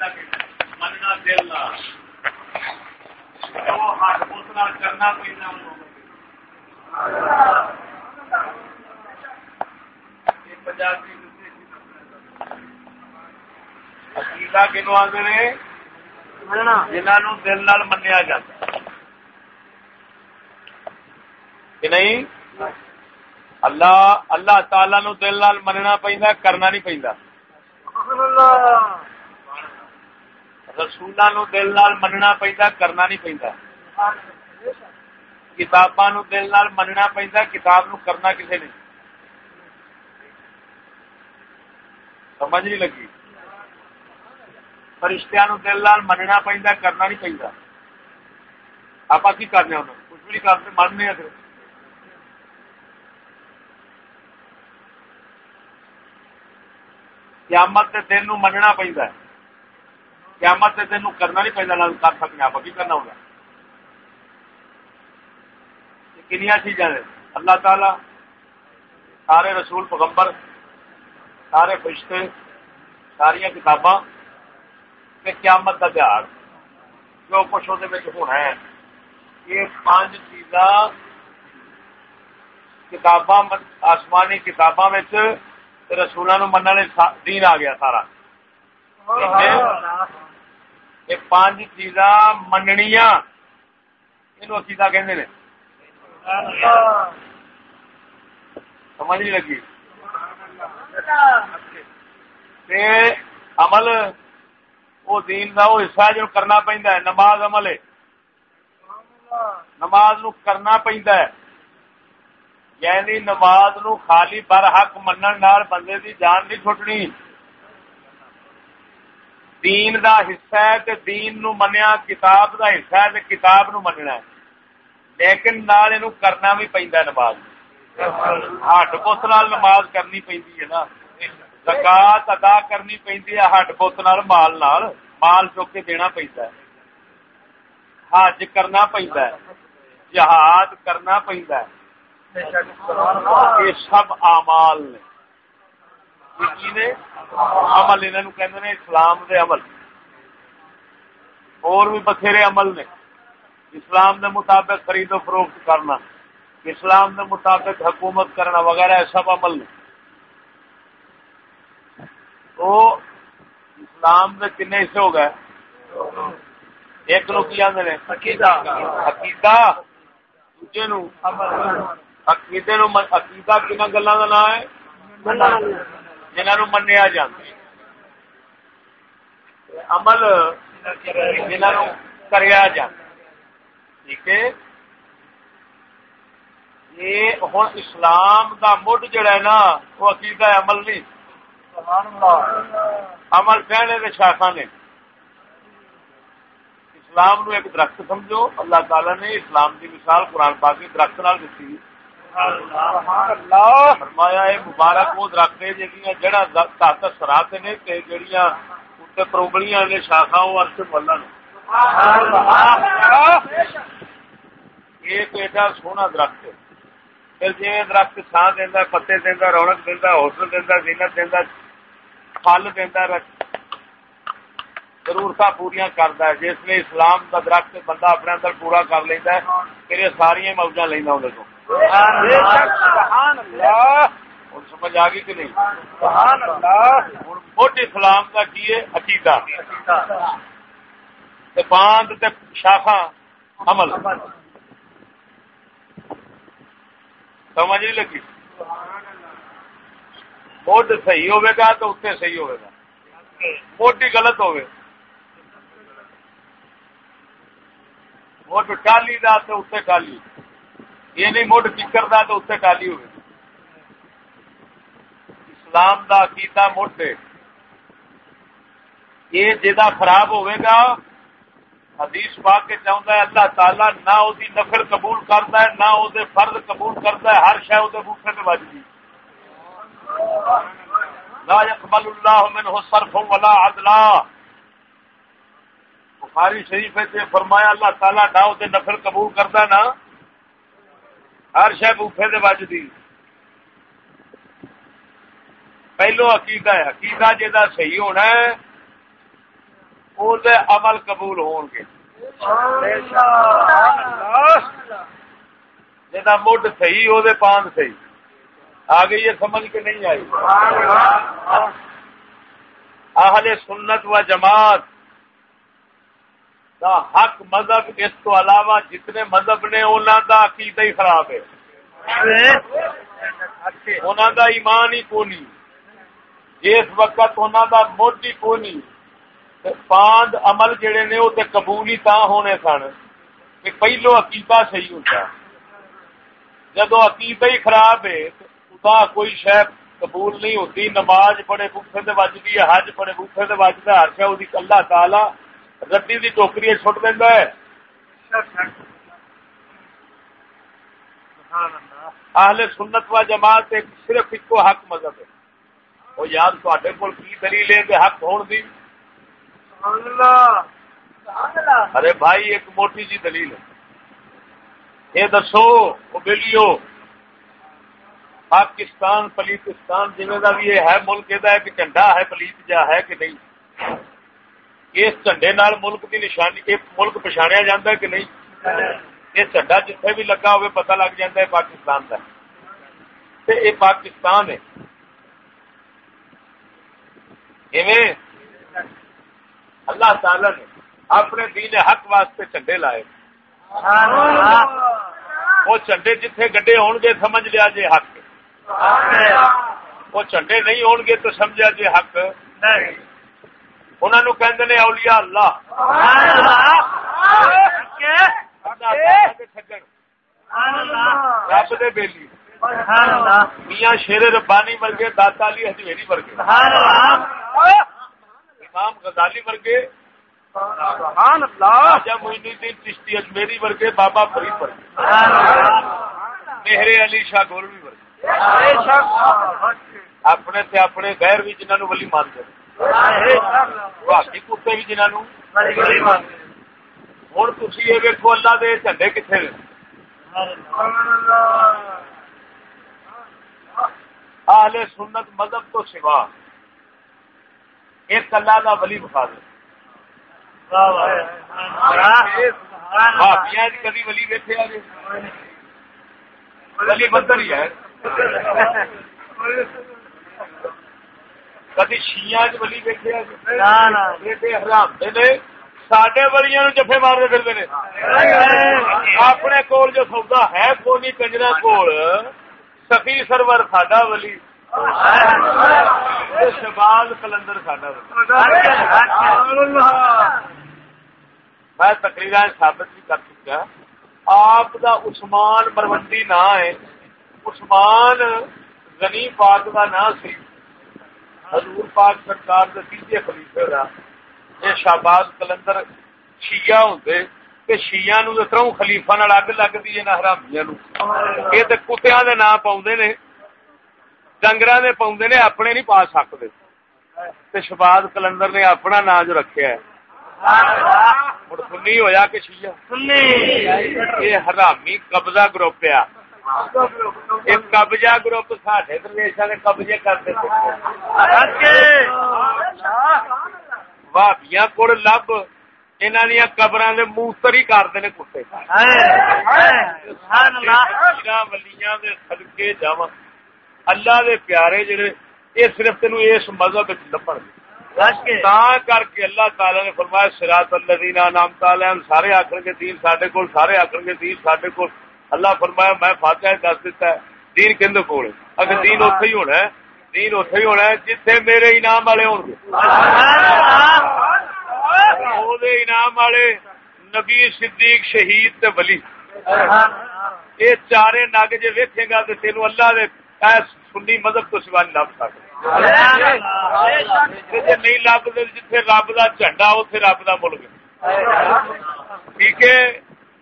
مننا دل ہاتھ کرنا عقیدہ کنو آدھے نے جنہوں دل نال منیا جاتا کہ نہیں اللہ اللہ تعالی نو دل نال مننا پہنتا کرنا نہیں پہنتا رسولہ نو دل نال مننا پہنتا کرنا نہیں پہنتا کتاباں نو دل نال مننا پہنتا کتاب نو کرنا کسے نہیں۔ سمجھ نہیں لگی۔ فرشتیاں نو دل نال مننا پہنتا کرنا نہیں پہنتا آپ کی کرنے انہوں؟ کچھ بھی کرتے، مننے پھر۔ قیامت کے دن مننا پہنتا قیامت کے دن کرنا نہیں پہنتا نہ کر سکتے آپ کی کرنا ہوگا۔ کنیا چیزاں اللہ تعالی سارے رسول پیغمبر سارے فرشتے ساریا کتاباں قیامت کا تہار جو کچھ وہ ہونا ہے۔ یہ پانچ چیزاں کتاباں آسمانی کتاباں رسولوں من دین آ گیا سارا۔ یہ پانچ چیزاں مننیا یہ عقیدہ کہ سمجھ نہیں لگی عمل وہ دین کا وہ حصہ جو کرنا پہنتا ہے نماز عمل ہے نماز نو کرنا پہنتا ہے یعنی نماز نو خالی بر حق منن نال بندے دی جان نہیں چھٹنی دین دا حصہ ہے تے دین نو منیا، کتاب دا حصہ ہے تے کتاب نو مننا ہے۔ لیکن نال اینو کرنا بھی پیندا نماز۔ ہٹ پوت نال نماز کرنی پیندی ہے نا۔ زکات ادا کرنی پیندی ہے، ہٹ پوت نال مال نال مال چوک کے دینا پیندا ہے۔ حج کرنا پیندا ہے، جہاد کرنا پیندا ہے۔ یہ سب امال نے۔ عمل انہوں کہ اسلام دے عمل اور بھی بتھیرے عمل نے اسلام دے مطابق خرید و فروخت کرنا اسلام دے مطابق حکومت کرنا وغیرہ سب عمل نے تو اسلام دے کن حصے ہو گئے ایک لوگ کی آدھے عقیدہ عقیدہ دوجے نو عقیدے نو عقیدہ کن گلا کا نام ہے جنہوں منیا جا عمل جنہوں کریا جا ٹھیک ہے؟ یہ ہوں اسلام دا مڈ جڑا ہے نا، وہ عقیدہ عمل نہیں۔ عمل کہنے کے شاخا نے۔ اسلام نو ایک درخت سمجھو۔ اللہ تعالی نے اسلام کی مثال قرآن پاک درخت نال دیتی فرمایا مبارک وہ درخت نے جہاں تحت سراط نے جہاں پروبلیاں نے شاخا وہ ارش ملا ایک ایڈا سونا درخت پھر جی درخت چھان دینا پتے دینا رونق دینا ہوٹل دینا زینت دینا پل دینا ضرورت پوریا کرتا ہے۔ جس میں اسلام کا درخت بندہ اپنے اندر پورا کر لینا ہے، پھر یہ ساری موجہ لینا اندر کو سمجھ آ گئی کہ نہیں؟ موٹ اسلام کا کی ہے؟ عقیدہ. باندھ شاخا عمل. سمجھ نہیں لگی؟ موڈ صحیح ہوئے گا تو اتنے صحیح ہوئے گا. موٹی غلط ہوئے. موٹ ٹالی دا تو اتنے ٹالی. یہ نہیں مڈ فکر دا تو اتنے ٹالی ہوئے۔ اسلام دا عقیدہ مڈ یہ جا خراب ہوئے گا، حدیث پا کے چاہتا ہے اللہ تعالیٰ نہ وہ نفل قبول کرتا ہے، نہ وہ فرد قبول کرتا ہے، ہر شہ وہ بوٹے سے بجتی لا يقبل اللہ من صرف ولا عدلا۔ بخاری شریف سے فرمایا، اللہ تعالیٰ نہ وہ نفل قبول کرتا نا ہر شہ بوفے سے پہلو عقیدہ ہے۔ عقیدہ جا صحیح ہونا ہے عمل قبول ہون گے۔ جا مڈ صحیح وہ پان صحیح۔ آ گئی یہ سمجھ کے نہیں آئی۔ اہل سنت و جماعت۔ دا حق مذہب، اس تو علاوہ جتنے مذہب نے انہوں دا عقیدہ ہی خراب ہے۔ انہوں دا ایمان ہی کونی اس وقت انہوں دا مڈ ہی کونی پاند عمل جڑے نے وہ قبول ہی تا ہونے سن۔ کہ پہلو عقیدہ صحیح ہوتا جدو عقیدہ ہی خراب ہے خدا کوئی شہ قبول نہیں ہوتی نماز بڑے بوفے سے وجدی ہے، حج بڑے بوفے سے وجدا ہر شہ اللہ تعالی ردی کی ٹوکری چھٹ دینا ہے۔ اہل سنت و جماعت ایک صرف ایک حق مذہب ہے۔ وہ یاد تے کول کی دلیل ہے حق ہون دی؟ ارے بھائی، ایک موٹی جی دلیل ہے۔ یہ دسو، وہ بلیو، پاکستان، پلیتستان جی کا بھی ہے ملک یہ کہ جھنڈا ہے، پلیت جا ہے کہ نہیں؟ اس جھنڈے نال ملک کی نشانی ایک ملک پچھاڑیا جا کہ نہیں؟ یہ جھنڈا جتنے بھی لگا ہوئے پتہ لگ جا ہے پاکستان کا یہ پاکستان ہے۔ اللہ تعالی نے اپنے دین حق واسطے چنڈے لائے۔ وہ چنڈے جتھے گڈے ہون گے سمجھ لیا جی حق۔ وہ چنڈے نہیں ہون گے تو سمجھا جی حق۔ انہوں کہ اولیاء اللہ۔ رب دے بیلی۔ میاں شیر ربانی ورگے داتا علی ہجویری ورگے۔ امام غزالی ورگے۔ الدین چشتی اجمیری ورگے بابا فرید ورگے۔ علی شاہ گولوی ورگے۔ اپنے تے اپنے غیر بھی جنہوں ولی مانتے باقی کتے بھی جنہوں ہوں تھی یہ ویکو اللہ دے جھنڈے کتنے اہل سنت مذہب تو سوا ایک اللہ کا ولی بخا دے کدی ولی بیٹھے ولی بدر ہی ہے کدی شیا ولی بیٹھے حرام سڈے ولیاں جفے مارتے پھرتے ہیں اپنے کول جو سودا ہے کونی کنجرا کول سفی سرور ساڈا ولی۔ شباز کلندر میں تقریر ثابت بھی کر چکا۔ آپ دا عثمان مرونڈی نا ہے۔ عثمان غنی پاک کا نا سی۔ حضور پاک سرکار تیجے خلیفے کا یہ شہباز کلندر شیعہ ہوں کہ شیعہ نو تروں خلیفہ اگ لگتی ہے نہ حرامیاں یہ تو کتیا کے نام پاؤں نے ڈنگر نے پاؤں نے اپنے نہیں پا سکتے۔ شباد کلندر نے اپنا نام جو رکھا ہے۔ سنی ہوا کہ یہ حرامی قبضہ گروپ آ قبضہ گروپ ساڈے درویشا نے قبضے کرتے بھابیا کول لب انہوں قبر کے موتر ہی کرتے ہیں کتے ولیاں سدکے جا اللہ دے پیارے جڑے یہ صرف تین اس مذہب لبن کر کے اللہ تعالی نے فرمایا سراط اللہ نام تعالی سارے آخر کے دین سڈے کو سارے آخر کے دین سڈے کو اللہ فرمایا میں فاتح دس دیتا ہے دین کھندے کول اگر دین اتے ہی ہونا ہے دین اتے ہی ہونا ہے جتھے میرے انعام والے ہو انعام والے نبی صدیق شہید تے ولی۔ یہ چارے نگ جی ویکے گا تو تینوں اللہ دے سنی مذہب تو سوا نہیں لب سکتے۔ نہیں لبتے جتھے رب کا جھنڈا اتے رب کا ملک۔ ٹھیک ہے؟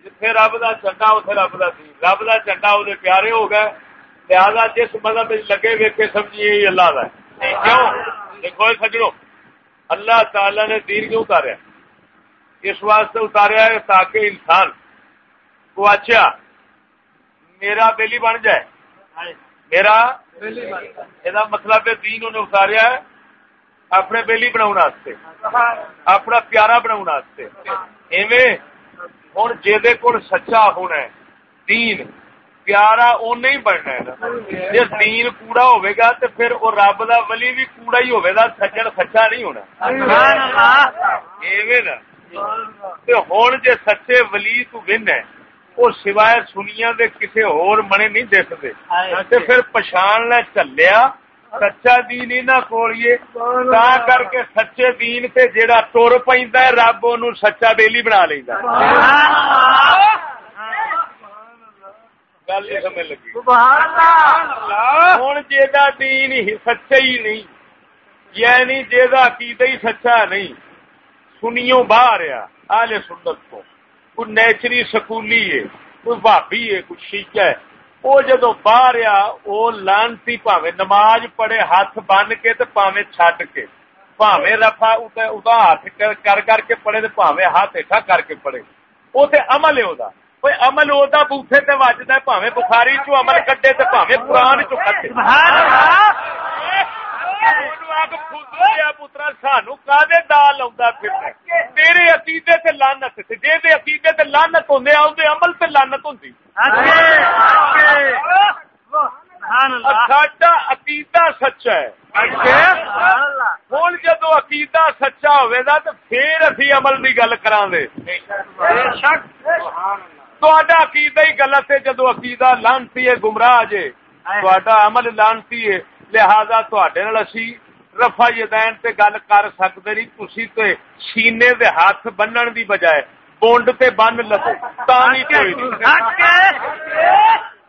جتھے رب کا جھنڈا اتے رب کا سی۔ رب کا جھنڈا وہ پیارے ہو گئے۔ لہٰذا جس مذہب لگے ویکے سمجھیے یہ اللہ کا کیوں؟ دیکھو سجڑو اللہ تعالی نے دین کیوں اتاریا؟ اس واسطے اتاریا ہے تاکہ انسان کو اچھا میرا بیلی بن جائے۔ میرا یہ مطلب دین انہیں اتاریا ہے اپنے بیلی بنا اپنا پیارا بنا ایویں ہوں جی کول سچا ہونا ہے دین پیارا اُن ہی بننا ہے جی دین کوڑا ہوئے گا تو پھر وہ رب دا ولی بھی کوڑا ہی ہوئے گا سجن سچا نہیں ہونا ایویں نا سچے ولی تو بن ہے وہ سوائے سنیا دے کسے منے نہیں دستے پھر پچھان لے چلیا سچا دین ہی نہ کھولیے تا کر کے سچے دین تے جیڑا تر پہ رب ان سچا بیلی بنا لینا گل سمجھ لگی۔ ہوں جا دین سچا ہی نہیں یعنی جا عقیدہ ہی سچا نہیں سنیوں باہر آلے سنت کو۔ کوئی نیچری سکولی ہے کوئی بھابی ہے کوئی شیچا ہے وہ جدو باہر آ وہ لانتی پاوے نماز پڑھے ہاتھ بن کے تو پاوے چڈ کے پاوے رفا ہاتھ کر کر کے پڑھے تو پاوے ہاتھ ہیٹا کر کے پڑھے وہ تو عمل ہے وہ کوئی عمل وہ بوٹے تے وجد پاوے بخاری چو عمل کٹے تو پاوے قرآن چو کٹے پترا سانو کا دال تیرے عقیدے تے لانت جی عقیدے تے لانت ہوں عمل تے لانت ہوں ساڈا عقیدہ سچا ہے. ہوں جدو عقیدہ سچا ہوا تو پھر اسی عمل کی گل کرا عقیدہ ہی غلط ہے جدو عقیدہ لانتی ہے گمراہ جے. تا عمل لانتی ہے لہذا تڈے اسی رفا یدین تے گل کر سکتے نہیں تھی تے سینے دے ہاتھ بنن دی بجائے بونڈ تے بن لو تا کوئی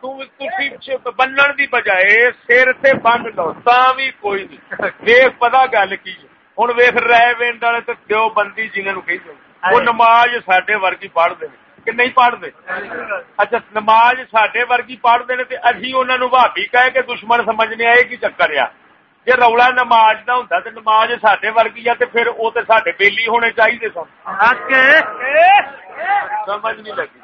بنن دی بجائے سر تے بن لو تا بھی کوئی نہیں ویخ پتا گل کی ہوں ویخ رہ وینڈ والے تو دیو بندی جنہوں کہ وہ نماز سڈے ورگی پڑھتے کہ نہیں پڑھتے اچھا نماز سڈے ورگی پڑھتے ابھی انہوں بھابی کہے کہ دشمن سمجھنے آئے کی چکر آ جی رولا نماز کا ہوں تو نماز سڈے ورگی ہے پھر وہ تو سڈے بیلی ہونے چاہیے سن سمجھ نہیں لگی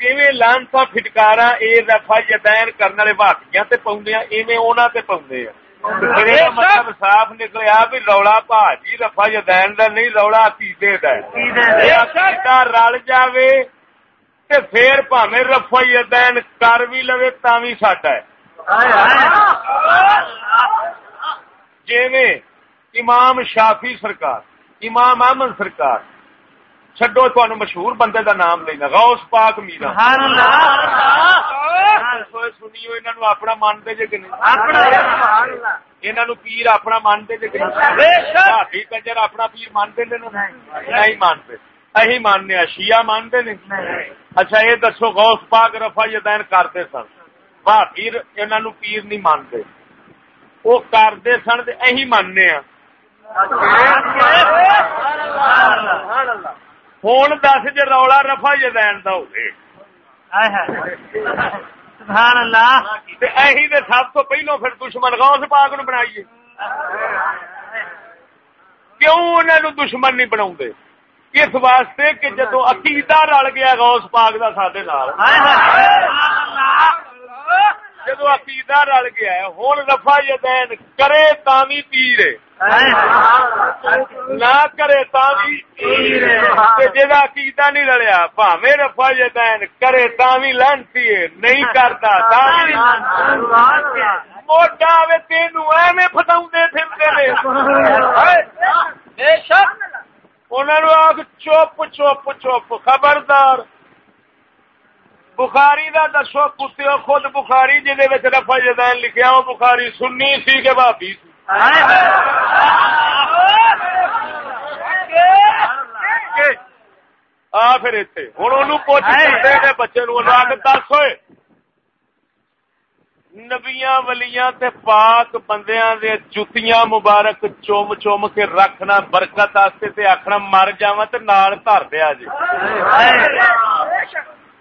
جی لانسا فٹکارا یہ رفا جدین کرنے والے بھاپیاں پاؤں ایویں انہوں مطلب صاف نکلیا بھی رولا جی رفا جدین کا نہیں رولا عقیدے کا رل جائے پھر پاوے رفا جدین کر بھی لو تا بھی ساڈا ہے جی امام شافی سرکار امام احمد سرکار چڈو تہن مشہور بندے دا نام لینا غوث پاک میرا۔ سنیو انہوں اپنا مانتے جی کہ پیر اپنا مانتے جی کہ کنجر اپنا پیر مانتے نہیں؟ مانتے۔ اہی ماننے شیعہ مانتے نہیں؟ اچھا یہ دسو غوث پاک رفا یدین کرتے سن۔ پیر انہوں پیر نہیں مانتے وہ کرتے سن اہی ماننے ہوں دس جی رولا رفا جدین کا تو سب تو پہلو پھر دشمن غوث پاک نو بنائیے کیوں انہوں دشمن نہیں بنا اس واسطے کہ جدو عقیدہ رل گیا غوث پاک کا سڈے جدو عقیدہ رل گیا ہے ہوں رفا یدین کرے تامی پیر نہ کرے تامی عقیدہ نہیں رلیا پاوے رفا یدین کرے تامی لانتی ہے نہیں کرتا موٹا آئے تین ایویں فتاؤں پھرتے انہوں نے آگ چپ چپ چپ خبردار۔ بخاری دا دسو کتے خود بخاری جہد رفا جدین لکھیا وہ بخاری سنی سی کہ بھابی سی؟ آ پھر اتنے ہوں پوچھتے بچے نو دس ہوئے۔ نبیاں ولیاں تے پاک بندیاں دے جتیاں مبارک چوم چوم کے رکھنا برکت آستے تے آخنا مر جاواں تے نال دھر دیا جی۔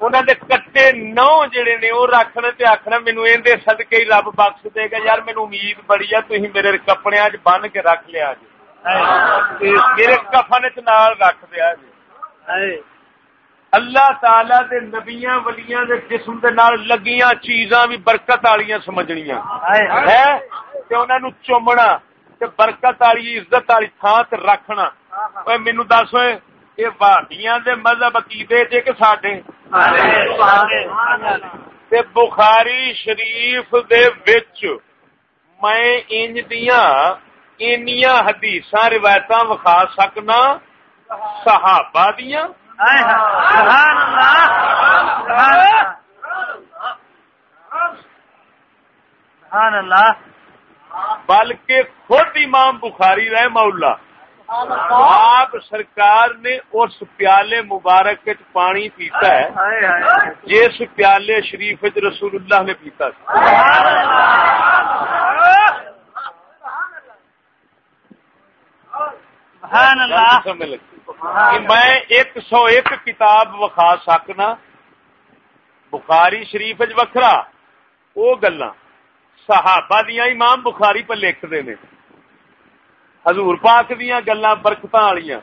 انہوں نے کٹے نو جڑے نے وہ رکھنے تے آخنا مینو اندر رب بخش دے گا یار مینو امید بڑی ہے تھی میرے کپڑے بن کے رکھ لیا جی۔ میرے کفن چ رکھ دیا جی۔ اللہ تعالی دے نبیاں ولیاں دے جسم دے نال لگیاں چیزاں بھی برکت والیاں سمجھنیاں ہے تے انہاں نو چومنا تے برکت والی عزت والی تھان تے رکھنا اوے مینوں دس اوئے اے وہابیاں دے مذہب عقیدے تے کہ ساڈے تے بخاری شریف دے وچ میں انج دیاں اینیاں حدیثاں روایتاں وکھا سکنا صحابہ دیاں بلکہ خود امام بخاری رہے مولا آپ سرکار نے اس پیالے مبارک پانی پیتا ہے جس پیالے شریف رسول اللہ نے پیتا میں ایک سو ایک کتاب وکھا سکنا بخاری شریف وکھرا وہ گلا صحابہ دیا امام بخاری پہ لکھتے ہیں حضور پاک دیا گلا برکت والی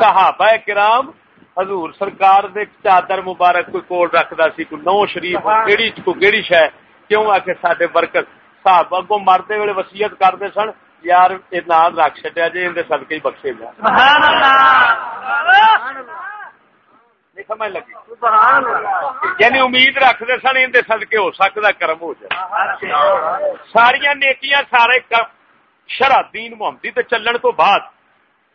صحابہ کرام حضور سرکار دے چادر مبارک کوئی کول رکھدا سی کوئی نو شریف کیڑی کو کیڑی شے؟ کیوں آ کے ساڈے برکت؟ صحابہ کو مرتے ویلے وصیت کرتے سن یار یہ نال رکھ چڈیا جی اندر سدکے بخشے گا یعنی امید رکھتے سن اندر سدکے ہو سکتا کرم ہو جائے۔ ساریا نیکیاں سارے شرح دین محمدی تے چلن تو بعد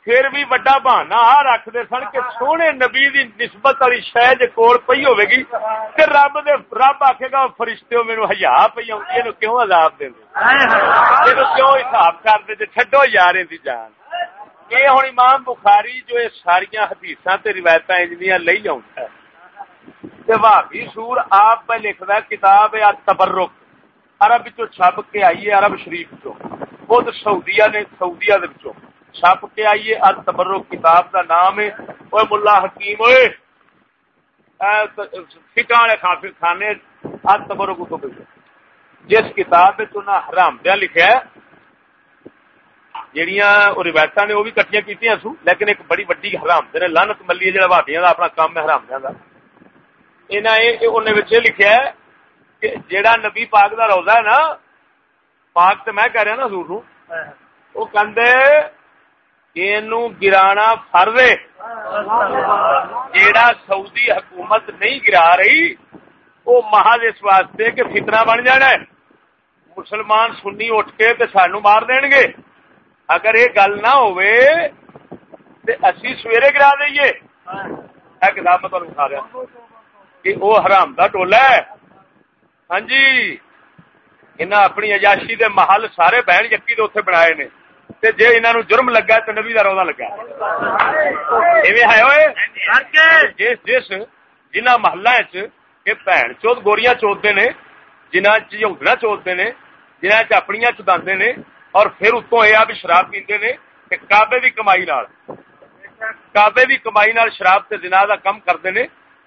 پھر بھی وڈا بہانا آ رکھتے سن کہ سونے نبی دی نسبت والی شہ کول پی ہوے گی تے رب دے رب آکھے گا فرشتے میرے ہیا پی آؤں کیوں عذاب دیں کیوں حساب کر دے چڈو یار دی جان یہ ہوں امام بخاری جو یہ ساری حدیث روایت انجنیاں لے آؤں بھابی سور آپ پہ لکھتا کتاب ہے تبرک عرب چو چھپ کے آئیے عرب شریف چو خود سعودیہ نے سعودیہ دے وچوں چھپ کے آئیے اد تبرک کتاب کا نام ہے۔ وہ ملا حکیم ہوئے فکا والے خانے اد تبرک تو جس کتاب میں حرام دیا لکھا ہے جہیا روایت نے وہ بھی کٹیاں کی سو لیکن ایک بڑی وڈی حرام۔ دے لانت ملی ہے جہاں بھابیا کا اپنا کام ہے حرام دیا لکھا ہے کہ جیڑا نبی پاک دا روزہ ہے نا پاک تو میں کہہ رہا نا سور وہ گرانا فرد جیڑا سعودی حکومت نہیں گرا رہی وہ محض اس واسطے کہ فتنہ بن جانا ہے مسلمان سنی اٹھ کے تے سانو مار دین گے اگر یہ گل نہ ہوئے اسی سویرے گرا دئیے کتاب میں تمہیں بتا رہا کہ وہ حرام کا ٹولا ہے ہاں جی انہیں اپنی اجاشی دے محل سارے بہن یقی دے اتنے بنائے نے تے جے انہاں نو جرم لگا تے نبی دا روزہ لگا ایویں ہے اوئے جس جس جنہ محلہ وچ کہ بہن چوت گوریاں چوتدے نے جنہ چ یہودنا چوتدے نے جنہ چ اپنیاں چداندے نے اور پھر اتوں یہ بھی شراب پیندے نے کہ کعبے دی کمائی نال کعبے دی کمائی نال شراب تے زنا دا کم کردے نے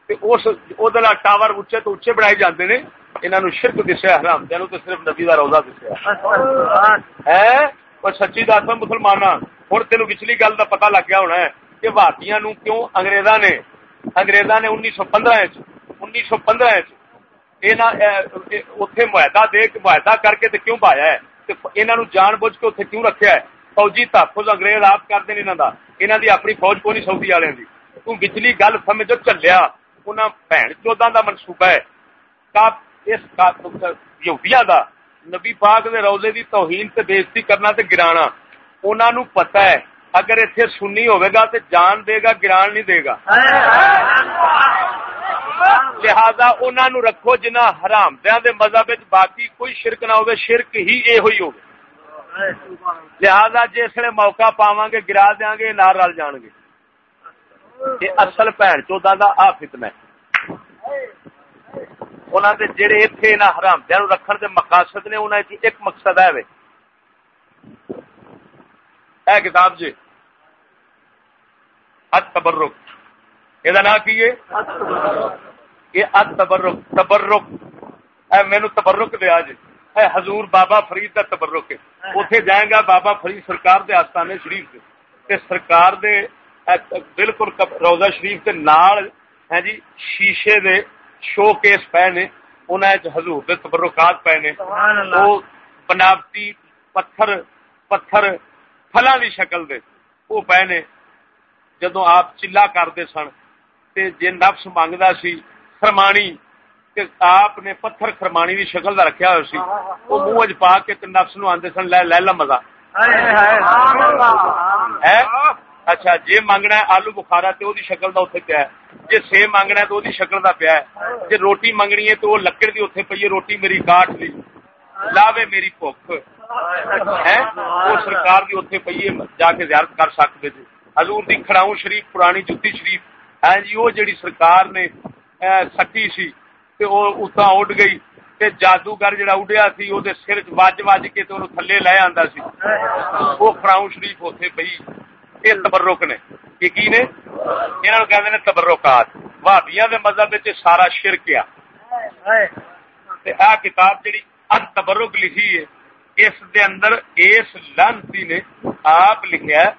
تے اس او دلا ٹاور اونچے تو اونچے بنائے جاندے نے انہاں نو شرک دسیا حرام تے تے صرف نبی دا روزہ دسیا ہے۔ اور سچی دس مسلماناں ہن تینو پچھلی گل دا پتہ لگ گیا ہونا ہے کہ بھارتیاں نو کیوں انگریزاں نے انگریزاں نے 1915 وچ 1915 وچ انہاں اوتھے معاہدہ دے، معاہدہ کر کے کیوں پایا ہے؟ انہوں جان بوجھ کے اتنے کیوں رکھا ہے؟ فوجی تحفظ انگریز آپ کرتے ہیں انہوں انہوں دی اپنی فوج کو نہیں سعودی والے کی تو گل سمجھو چلیا انہوں بھن چودہ کا منصوبہ ہے۔ اس یہودیا دا نبی پاک دے روزے دی توہین تے بےزتی کرنا تے گرانا انہوں نے پتا ہے، اگر اتنے سنی ہوئے گا تے جان دے گا، گران نہیں دے گا۔ لہذا انہوں نے رکھو جنہ حرام۔ دیا دے مذہب وچ باقی کوئی شرک نہ ہوگی شرک ہی یہ ہوئی ہوگی لہذا جسے موقع پاواں گے، گرا دیا گے نار رل جان گے۔ اصل بھن چودا کا آ فتنا انہوں نے جڑے اتنے انہیں حرام دیا رکھن کے مقاصد نے انہوں ایک مقصد ہے وے۔ اے کتاب جی ات تبرک یہ نام کی یہ ات تبرک۔ تبرک اے مینو تبرک دیا جی۔ اے حضور بابا فرید کا تبرک ہے۔ اتے جائے گا بابا فرید سرکار دے آستانے شریف دے۔ تے سرکار دے بالکل روزہ شریف کے نال ہے جی شیشے دے شو کیس پے نے انہوں حضور دے تبرکات پے نے وہ بناوٹی پتھر پتھر فلاں دی شکل دے وہ پے نے جدو آپ چلا کرتے سن تے جے نفس منگتا سی فرمانی کہ آپ نے پتھر خرمانی دی شکل دا رکھیا ہوا سی وہ منہ پا کے نفس نو آندے سن لے لے مزہ۔ اچھا جی منگنا ہے آلو بخارا تو دی شکل دا اتنے پیا ہے۔ جی سیب منگنا ہے تو دی شکل دا پیا ہے۔ جی روٹی منگنی ہے تو وہ لکڑ دی اتنے پی ہے، روٹی میری کاٹ لی لاوے میری بھوک۔ ہے؟ وہ سرکار دی اتنے پی ہے، جا کے زیارت کر سکتے تھے جی۔ حضور دی کھڑاؤں شریف، پرانی جتی شریف۔ ہے جی وہ جڑی سرکار نے سٹی سی تے او اتنا اڈ گئی تے جادوگر جڑا اڈیا سی، او دے سر وج وج کے تے تھلے لے آندا سی۔ او فراؤ شریف اوتھے پئی۔ اے تبرک نے۔ کہ کی نے انہاں نوں تبرکات۔ وہابیاں دے مذہب وچ سارا شرک آ آ کتاب جڑی اد تبرک لکھی ہے، اس دے اندر اس لانتی نے آپ لکھیا ہے،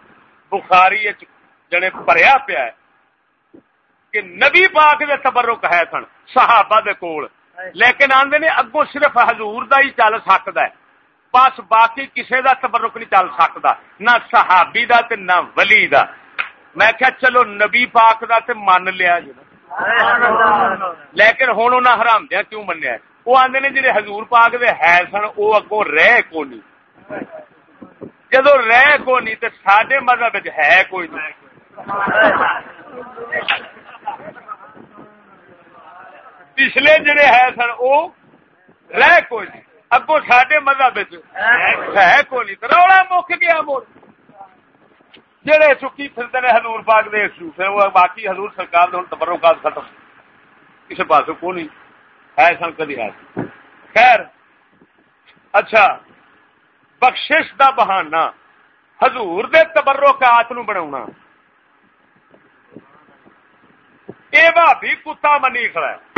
بخاری جڑے پریا پیا ہے کہ نبی پاک دے تبرک ہے سن، صحابہ دے کول۔ لیکن آندے نے اگوں صرف حضور دا ہی چل سکدا ہے۔ بس باقی کسے دا تبرک نہیں چل سکدا نہ صحابی دا تے نہ ولی دا۔ میں کہا چلو نبی پاک دا تے من لیا جی۔ لیکن ہن انہاں حرام دیا، کیوں منیا؟ وہ آندے نے جڑے حضور پاک دے ہے سن او اگوں رہ کو نہیں۔ جدو رہ کو نہیں تے ساڈے مذہب ہے کوئی نہیں۔ پچھلے جڑے ہے سن، وہ رہ کوئی نہیں۔ اگو سڈے مذہب ہے کوئی نہیں؟ رولا مک گیا مول۔ جڑے چکی پھرتے ہیں ہزور پاک دے پھر وہ باقی ہزور سرکار دے تبرو کا ختم۔ کسی پاس کو نہیں؟ ہے سن کدی ہے۔ خیر اچھا بخشش دا بہانہ حضور دے تبرو کا آت نو بنا یہ بھابی کتا منی کھڑا ہے۔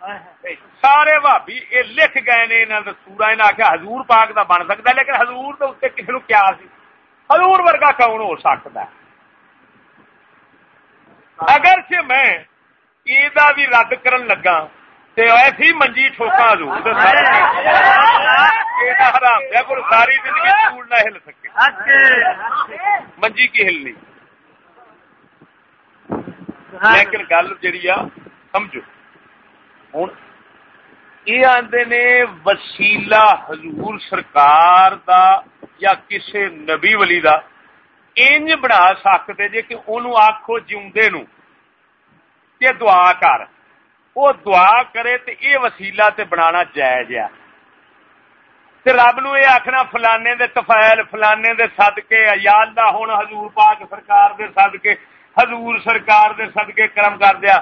سارے بھابی یہ لکھ گئے نے انہوں نے سورا انہیں آخیا ہزور پاک دا بن سکتا ہے، لیکن ہزور تو اتنے کسی نو کیا سی؟ ہزور ورگا کون ہو سکتا ہے؟ اگر سے میں یہ بھی رد کرن لگا تو ایسی منجی ٹھوکا ہزور حرام دیا کو ساری زندگی سکول نہ ہل سکے۔ منجی کی ہلنی؟ لیکن گل جہی آ، سمجھو۔ ہوں یہ آدھے نے وسیلہ حضور سرکار دا یا کسے نبی ولی دا انج بنا سکتے جی کہ انہوں آخو جیوندے نو کہ دعا کر وہ دعا کرے تے اے وسیلہ تے بنانا جائز ہے تے رب نو یہ آخنا فلانے دے تفیل فلانے دے صدقے یا اللہ ہوں حضور پاک سرکار دے صدقے حضور سرکار دے صدقے کرم کر دیا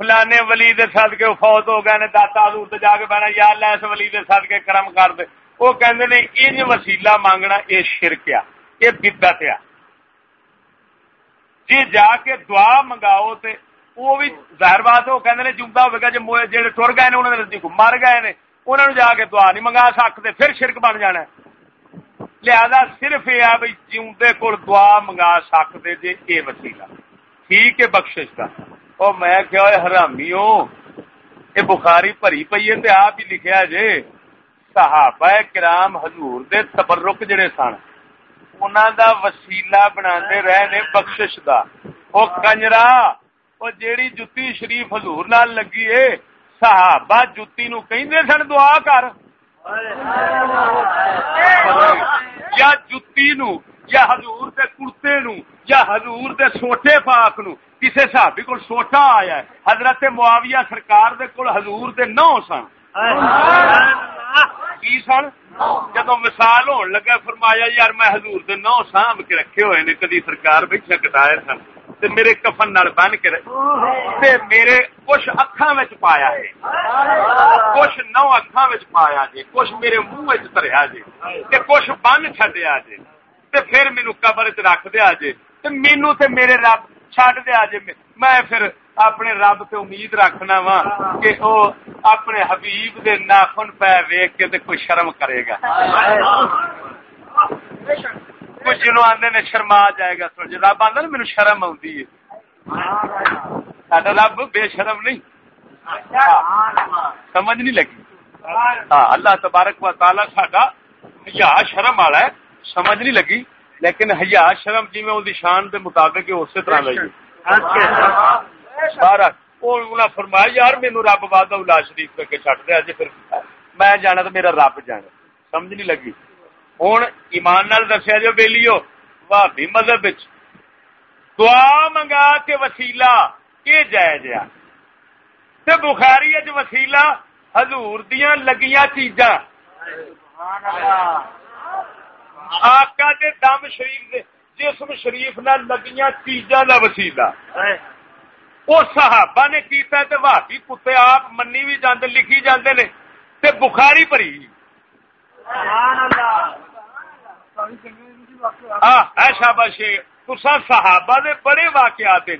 فلانے ولی دے سد کے فوت ہو گئے نے، داتا حضور تے جا کے بہنا، یا اللہ اس ولی دے سد کے کرم کر دے۔ وہ کہندے نے، انج وسیلہ مانگنا اے شرک آ اے بدعت آ جی جا کے دعا منگاؤ تے وہ بھی ظاہر بات وہ کہندے نے جمدا ہوے گا جے جڑے ٹر گئے نے انہاں دے نزدیک مر گئے نے، انہاں نو جا کے دعا نہیں منگا سکتے، پھر شرک بن جانا ہے۔ لہذا صرف یہ ہے بھائی جیوندے کول دعا منگا سکتے جے اے وسیلہ۔ ٹھیک ہے، بخشش کا او میں کیا حرامی یہ بخاری پری پی ہے تے آپ ہی لکھیا جے۔ صحابہ کرام حضور دے تبرک جڑے سن، انہاں دا وسیلہ بنا رہے نے بخشش دا۔ او کنجرا، او جیڑی جتی شریف حضور نال لگی ہے، صحابہ جتی نو کہندے سن دعا کر۔ یا جتی نو یا حضور دے کرتے نو، یا حضور دے سوٹے پاک نو کسی صحابی کو سوٹا آیا ہے، حضرت معاویہ سرکار دے کول حضور دے نو سن۔ کی سن؟ جدو مثال ہون لگا، فرمایا، یار میں حضور دے نو سانب کے رکھے ہوئے نے، کدی سرکار بیٹھا کٹائے سن۔ تے میرے کفن نال بن کے تے میرے کچھ اکھاں وچ پایا ہے کچھ نو اکھاں وچ پایا جی کچھ میرے منہ وچ تریا جی تے کچھ بن چھڈیا جی تے پھر مینوں قبر وچ رکھ دیا جی تے مینوں تے میرے رب چڈ دیا جی میں پھر اپنے رب سے امید رکھنا وا کہ وہ اپنے حبیب دے ناخن پہ ویک کے تے کوئی شرم کرے گا۔ کچھ جنوب آدھے نے شرما جائے گا سمجھ جی، رب آدھا نا میرے شرم آتی ہے۔ ساڈا رب بے شرم نہیں۔ سمجھ نہیں لگی۔ ہاں اللہ تبارک و تعالی ساڈا ہیا شرم والا ہے۔ سمجھ نہیں لگی، لیکن ہیا شرم جی میں وہ شان دے مطابق اسی طرح لگی۔ سارا فرمایا، یار مینو رب باد شریف کر کے چڈ دیا جی پھر میں جانا تو میرا رب جانا۔ سمجھ نہیں لگی۔ ہوں ایمان نال دسیا جو بےلیو بھابی مذہب دعا منگا کے وسیلا یہ جائز تے بخاری اچ وسیلا حضور دیا لگیاں چیزاں۔ آقا دے دم شریف دے جسم شریف نہ لگیاں چیزاں دا وسیلہ۔ وہ صحابہ نے کیتا ہے تے واقعی کتے آپ منی بھی جاندے لکھی جاندے نے تے بخاری پری شاباش تسا صحابہ دے بڑے واقعات ہیں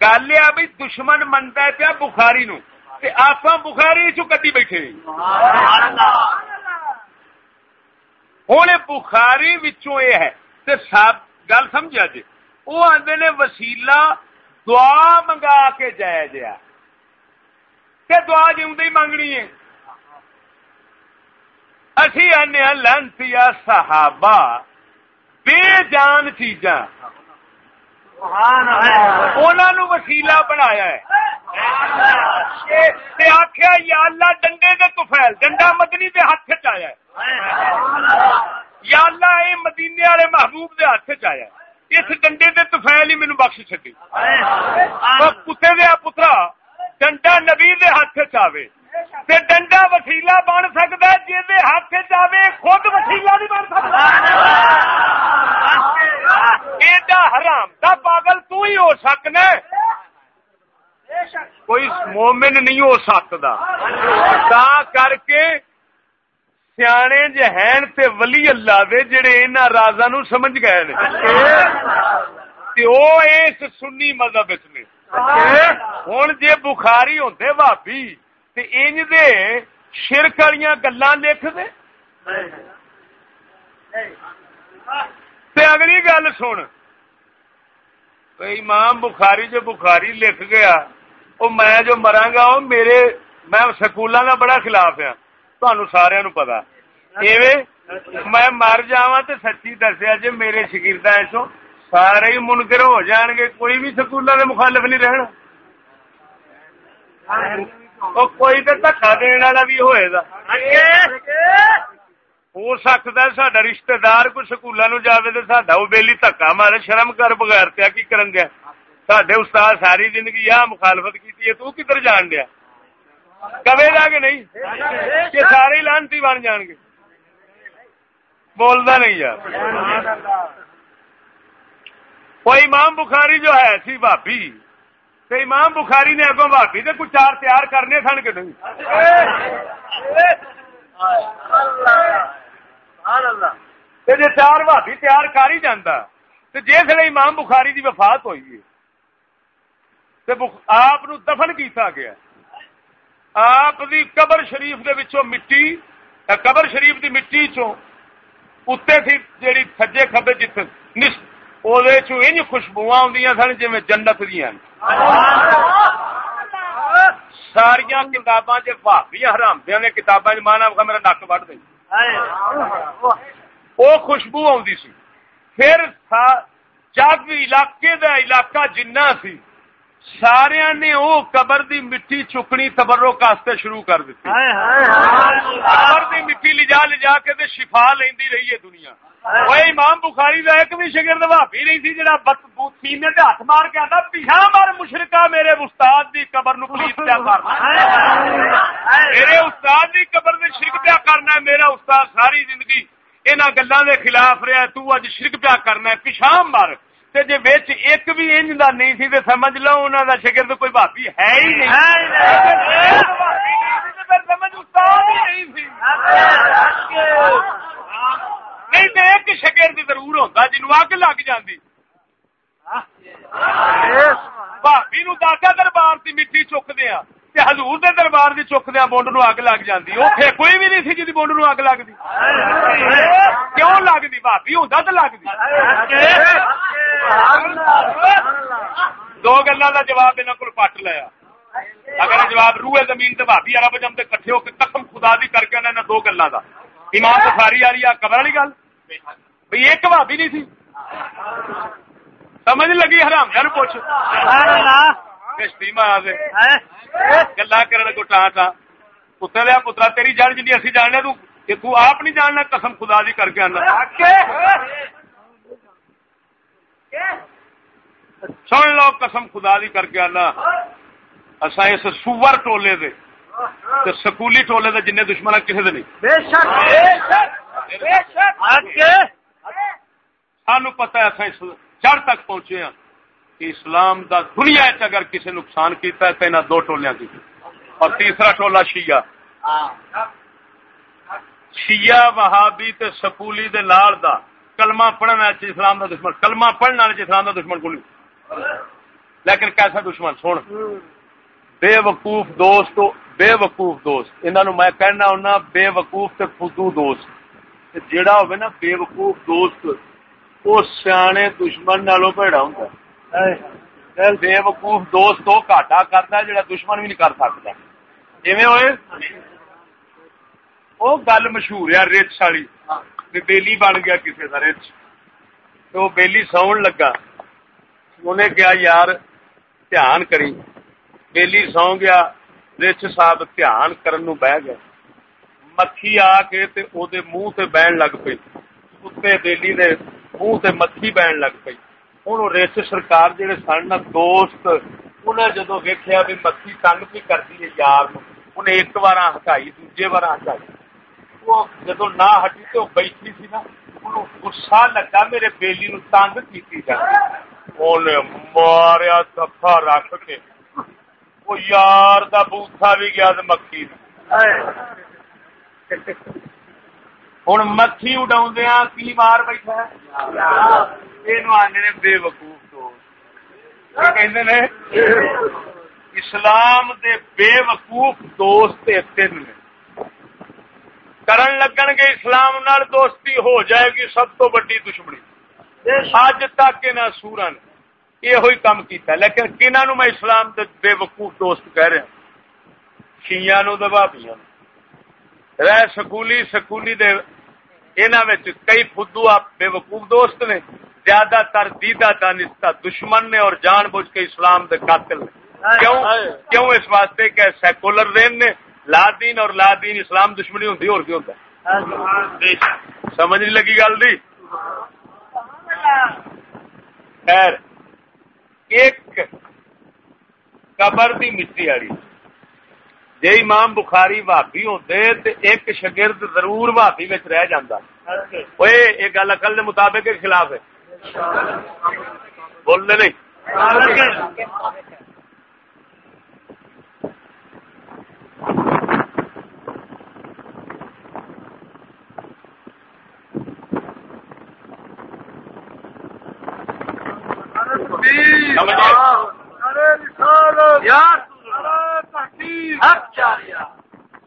گل یہ بھی دشمن منتا ہے پیا بخاری نو آپ بخاری چو کدی بیٹھے۔ ہوں بخاری وچوں یہ ہے گل سمجھا جی۔ وہ آدھے نے وسیلہ دعا منگا کے جایا جا کہ دعا جی ہی منگنی ہے۔ اسی آنے لنسی صحابہ۔ بے جان چیزاں۔ وسیلا بنایا آخیا یا اللہ ڈنڈے دے تفیل ڈنڈا مدنی دے ہاتھ چیا یا اللہ یہ مدینے والے محبوب دے ہاتھ چیا اس ڈنڈے دے تفیل ہی مینو بخش چکی کتے دیا پترا ڈنڈا نبی دے ہاتھ چاہے ڈنڈا وسیلا بن سکتا جی ہاتھ چاہے خود وسیلا نہیں بن سکتا ایڈا حرام دا پاگل تو ہی ہو سکنا کوئی مومن نہیں ہو سکتا تا کر کے سیانے جہین تے ولی اللہ دے جڑے انہاں رازاں نو سمجھ گئے نے۔ تے او اس سنی مذہب وچ نے۔ ہن جے بخاری ہوندے بھابی تے انج دے شرک والیاں گلاں لکھ دے۔ تے اگلی گل سن۔ امام بخاری جو بخاری لکھ گیا وہ میں جو مرا گا وہ میرے، میں سکولوں کا بڑا خلاف ہاں۔ تہن سارا نو پتا میں مر جا تو سچی دسیا جی میرے شکیرتا چو سارے ہی منکر ہو جان گے کوئی بھی سکولوں کے مخالف نہیں رہنا کوئی تو دکا دن والا بھی ہوئے گا ہو سکتا ہے سڈا رشتے دار کوئی سکولوں نو جائے تو سڈا وہ بہلی دکا مارے شرم کر بغیر پیا کی کرن گیا سڈے استاد ساری زندگی آ مخالفت کی تو کدھر جان دیا کبے گا کہ نہیں؟ کہ سارے لانتی بن جان گے۔ بولتا نہیں یار۔ وہ امام بخاری جو ہے، سی بھابی تو امام بخاری نے اگوں بھابی سے کچھ چار تیار کرنے سن کہ نہیں؟ جی چار بھابی تیار کر ہی جانا تو جس امام بخاری کی وفات ہوئی ہے آپ دفن کیتا گیا۔ آپ دی قبر شریف دے وچوں مٹی قبر شریف دی مٹی چوں اتنے تھی جیڑی سجے کبے جت انج خوشبو آدی سن جی جنت دیا ساریا کتاباں جی بھابی حرام دیا نے، کتاباں مانا میرا نک وڈ دیں وہ خوشبو آدھی سی۔ پھر جگ علاقے دا علاقہ جنہ سی سارا نے وہ قبر دی مٹی چکنی تبرو کاستے شروع کر دیتی۔ قبر دی مٹی لجا لجا کے دے شفا لیندی رہی ہے دنیا۔ وہ امام بخاری کا ایک بھی شگرد بھابی نہیں سی جڑا سینے تے ہاتھ مار کے آتا پیچھا مار مشرقہ میرے استاد دی قبر نو پلیت پیا کرنا میرے استاد دی قبر نے شرک پیا کرنا ہے میرا استاد ساری زندگی انہاں گلاں دے خلاف رہا تو اج شرک پیا کرنا ہے پیچھا مار۔ تے جے وچ ایک بھی انج دا نہیں سی تے سمجھ لو انہاں دا شگرد کوئی بھابی ہے ہی نہیں سمجھ استاد ہی نہیں سی نہیں تو ایک ضرور ہوتا جنوب اگ لگ جاتی بھابی نو دادا دربار کی مٹی چکتے ہیں ہزور دے دربار کی چکدیا بونڈ نو اگ لگ جاتی اتنے کوئی بھی نہیں سی جی بونڈ نو اگ لگتی کیوں لگتی بھابی ہوں تو لگتی دو گلا کا جواب یہاں کو پٹ لیا۔ اگر جواب روئے زمین سے بھابی ارب جم کے کٹھے ہو کے قسم خدا دی کر کے انہوں نے دو گلوں کا ایمان تو ساری آ قبر والی گل؟ بھائی ایک بھابی نہیں تھی سمجھ لگی حرام گھر پوچھ کشتی گلا کرنے کو پتر پترا تیری جان جی اسی جاننے تو کہ تو آپ نہیں جاننا قسم خدا دی کر کے آنا۔ سن لو قسم خدا دی کر کے آنا۔ اصا اس سور ٹولے دے تے سکولی ٹولے دے جن دشمن کسی دے نہیں۔ سانو پتا ہے اس چڑھ تک پہنچے ہیں کہ اسلام دا دنیا اگر کسی نقصان کیتا ہے تو دو ٹولیاں کی اور تیسرا ٹولا شیعہ۔ شیعہ وہابی تے سکولی دے لال دا کلمہ پڑھنا اسلام دا دشمن۔ کلمہ پڑھنا اسلام دا دشمن کو لیکن کیسا دشمن؟ سن۔ بے وقوف دوست، بے وقوف دوست۔ انہوں میں کہنا ہونا، بے وقوف تے فدو دوست۔ جیڑا ہوئے نا، بے وقوف دوست وہ سیانے دشمن نالوں پیڑا ہوں بے وقوف دوست تو گاٹا کرتا ہے جڑا دشمن بھی نہیں کر سکتا ایویں ہوئے وہ گل مشہور ہے رچ والی بیلی بن گیا کسی کا رچ تو بیلی ساؤن لگا انہیں کیا یار دھیان کری بیلی سو گیا رچ صاحب دھیان کرن نو بہ گیا مکھی آ کے تے او دے منہ تے بہن لگ پئی کتے بیلی دے منہ تے مکھی بہن لگ پئی ہن رچ سرکار جڑے سن دوست انہیں جدو ویکھیا بھی مکھی تنگ بھی کرتی ہے یار انہیں ایک بار ہٹائی دوجے بار ہٹائی وہ جدو نہ ہٹی تو بیٹھی سی نا گسا لگا میرے بیلی نو تنگ کی ماریا دفا رکھ کے وہ یار دا بوتھا بھی گیا مکھی ہوں مکھی اڈا کی مار بیٹھا یہ آدھے بے وقوف تو اسلام دے بے وقوف دوست تین نے کرن لگن گے اسلام نال دوستی ہو جائے گی سب تو بڑی دشمنی اج تک نہ سورن یہ کام کیتا لیکن کنہ نو میں اسلام دے بے وقوف دوست کہہ رہا شیعہ نو دبا پیا رہ سکولی سکولی دے انہاں وچ کئی فدو بے وقوف دوست نے زیادہ تر دیدہ دانستہ دشمن نے اور جان بوجھ کے اسلام دے قاتل نے۔ کیوں؟ کیوں اس واسطے کہ سیکولر رین نے لا دین اور لا دین اسلام دشمنی ہوتی اور کیوں سمجھ نہیں لگی گل دی؟ خیر ایک قبر دی مٹی والی۔ جی امام بخاری بھابی ہوتے تو ایک شگرد ضرور بھابی رہ جانا یہ گل اقل کے مطابق کے خلاف ہے۔ بولنے نہیں۔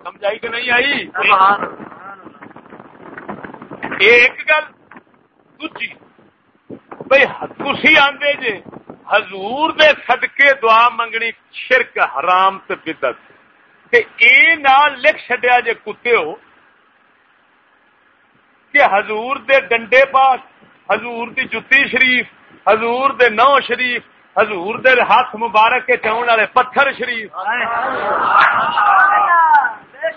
سمجھائی کہ نہیں آئی؟ ایک گل دوجی۔ بھائی تھی آدھے جی حضور دے صدقے دعا منگنی شرک حرام تے بدت تے اے نال لکھ چڈیا جے کتے ہو کہ حضور دے ڈنڈے پاس حضور دی جتی شریف حضور دے نو شریف حضور دے ہاتھ مبارک کے چون والے پتھر شریف۔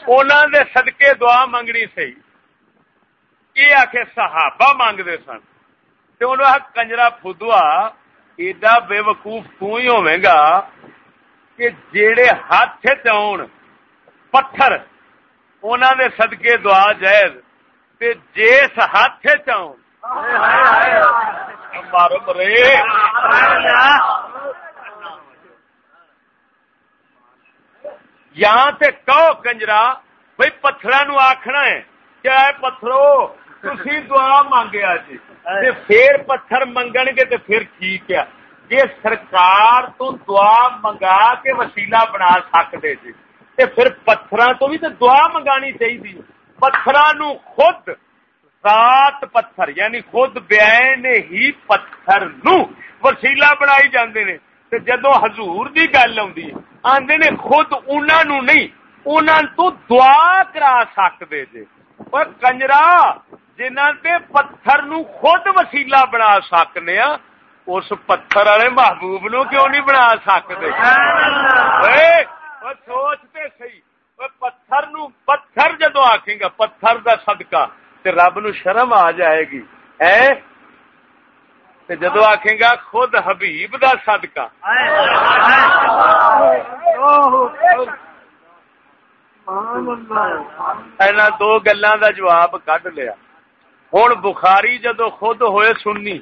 انہوں دے صدقے دعا منگنی سی۔ یہ آخ صحابہ مانگتے سن۔ تو انہوں کنجرا فدوا ایڈا بے وقوف تو ہی ہوے گا کہ جیڑے ہاتھ چون پتھر انہوں دے صدقے دعا جائز۔ تے جیس ہاتھ چون مارو مرے یہاں تے کہو کنجرا بھائی پتھر نو آخنا ہے کیا ہے پتھرو تھی دعا مانگیا جی پھر پتھر منگن گے تو پھر ٹھیک ہے۔ یہ سرکار تو دعا منگا کے وسیلہ بنا سکتے جی پھر پتھر تو بھی تو دعا منگانی چاہیے پتھر نو خود ذات پتھر یعنی خود بیان ہی پتھر نو وسیلہ بنائی جاندے نے۔ تے جدو حضور دی گل آدھے نے خود انہوں نہیں انہوں تو دعا کرا سکتے جی اور کنجرا جنہ تے پتھر نو خود وسیلہ بنا سکنے ہاں اس پتھر والے محبوب نو کیوں نہیں بنا سکتے سوچتے سی پتھر نو پتھر جدو آخے گا پتھر دا صدقہ۔ تے رب نو شرم آ جائے گی۔ اے؟ تے جدو آخے گا خود حبیب دا صدقہ۔ اینا دو گلوں دا جواب کڈ لیا۔ ہوں بخاری جدو خود ہوئے سننی